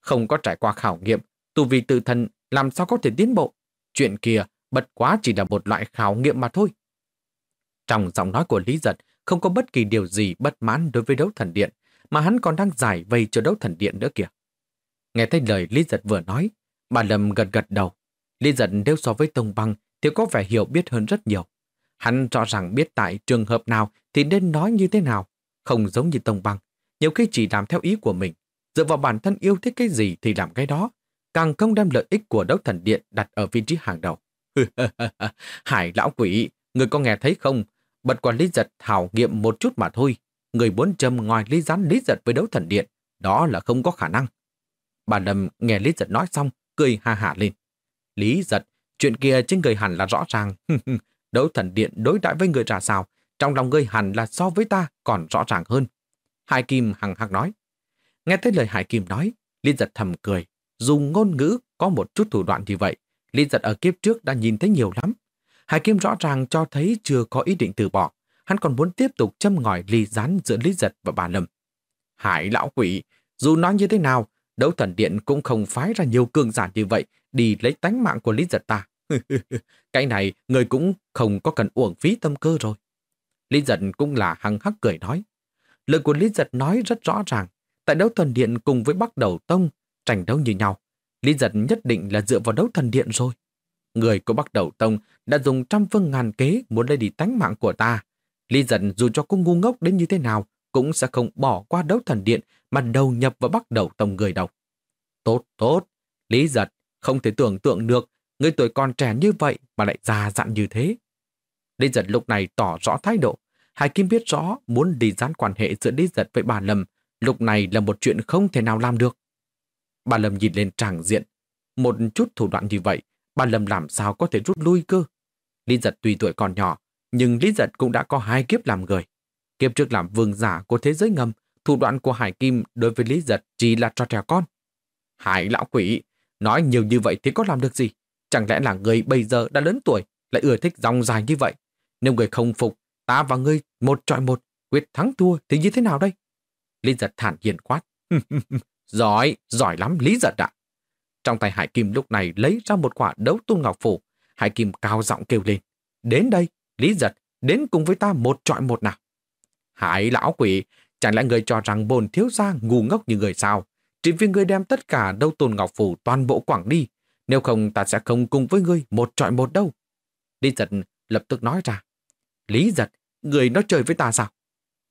không có trải qua khảo nghiệm, tu vì tự thân làm sao có thể tiến bộ. Chuyện kia bật quá chỉ là một loại khảo nghiệm mà thôi. Trong giọng nói của Lý Giật không có bất kỳ điều gì bất mãn đối với đấu thần điện, mà hắn còn đang giải vây cho đấu thần điện nữa kìa. Nghe thấy lời Lý Giật vừa nói, bà Lâm gật gật đầu. Lý Giật nếu so với Tông Băng thì có vẻ hiểu biết hơn rất nhiều. Hắn rõ ràng biết tại trường hợp nào thì nên nói như thế nào, không giống như Tông Băng. Nhiều khi chỉ làm theo ý của mình, dựa vào bản thân yêu thích cái gì thì làm cái đó, càng không đem lợi ích của đấu thần điện đặt ở vị trí hàng đầu. Hải lão quỷ, người có nghe thấy không? Bật quản lý giật thảo nghiệm một chút mà thôi. Người muốn châm ngoài lý rắn lý giật với đấu thần điện, đó là không có khả năng. Bà Lâm nghe lý giật nói xong, cười ha hả lên. Lý giật, chuyện kia trên người hẳn là rõ ràng. đấu thần điện đối đãi với người ra sao, trong lòng người hẳn là so với ta còn rõ ràng hơn. Hải Kim hằng hằng nói. Nghe thấy lời Hải Kim nói, Lý giật thầm cười. Dùng ngôn ngữ có một chút thủ đoạn như vậy, Lý giật ở kiếp trước đã nhìn thấy nhiều lắm. Hải Kim rõ ràng cho thấy chưa có ý định từ bỏ. Hắn còn muốn tiếp tục châm ngòi ly rán giữa Lý giật và bà Lâm. Hải lão quỷ, dù nói như thế nào, đấu thần điện cũng không phái ra nhiều cường giả như vậy đi lấy tánh mạng của Lý giật ta. cái này người cũng không có cần uổng phí tâm cơ rồi. Lý giật cũng là hăng hắc cười nói. Lời của Lý giật nói rất rõ ràng. Tại đấu thần điện cùng với Bắc Đầu Tông, tranh đấu như nhau. Lý giật nhất định là dựa vào đấu thần điện rồi. Người của Bắc Đầu Tông đã dùng trăm phương ngàn kế muốn lấy đi tánh mạng của ta. Lý giật dù cho cô ngu ngốc đến như thế nào, cũng sẽ không bỏ qua đấu thần điện mà đầu nhập vào Bắc Đầu Tông người đâu. Tốt, tốt. Lý giật, không thể tưởng tượng được người tuổi còn trẻ như vậy mà lại già dặn như thế. Lý giật lúc này tỏ rõ thái độ. Hải Kim biết rõ muốn đi gián quan hệ giữa Lý giật với bà Lâm lúc này là một chuyện không thể nào làm được. Bà Lâm nhìn lên tràng diện. Một chút thủ đoạn như vậy, bà Lâm làm sao có thể rút lui cơ? Lý giật tuy tuổi còn nhỏ, nhưng Lý giật cũng đã có hai kiếp làm người. Kiếp trước làm vương giả của thế giới ngầm, thủ đoạn của Hải Kim đối với Lý giật chỉ là trò trẻ con. Hải lão quỷ, nói nhiều như vậy thì có làm được gì? Chẳng lẽ là người bây giờ đã lớn tuổi, lại ưa thích dòng dài như vậy? Nếu người không phục, ta và ngươi một trọi một, quyết thắng thua thì như thế nào đây? Lý giật thản nhiên quát. giỏi, giỏi lắm Lý giật ạ. Trong tay Hải Kim lúc này lấy ra một quả đấu tôn ngọc phủ. Hải Kim cao giọng kêu lên. Đến đây, Lý giật, đến cùng với ta một trọi một nào. Hải lão quỷ, chẳng lẽ người cho rằng bồn thiếu gia ngu ngốc như người sao? Chỉ vì ngươi đem tất cả đấu tôn ngọc phủ toàn bộ quảng đi. Nếu không ta sẽ không cùng với ngươi một trọi một đâu. Lý giật lập tức nói ra. Lý giật, người nói chơi với ta sao?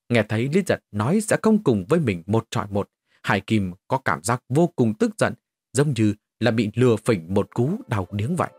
Nghe thấy Lý giật nói sẽ không cùng với mình một trọi một. Hải Kim có cảm giác vô cùng tức giận, giống như là bị lừa phỉnh một cú đau điếng vậy.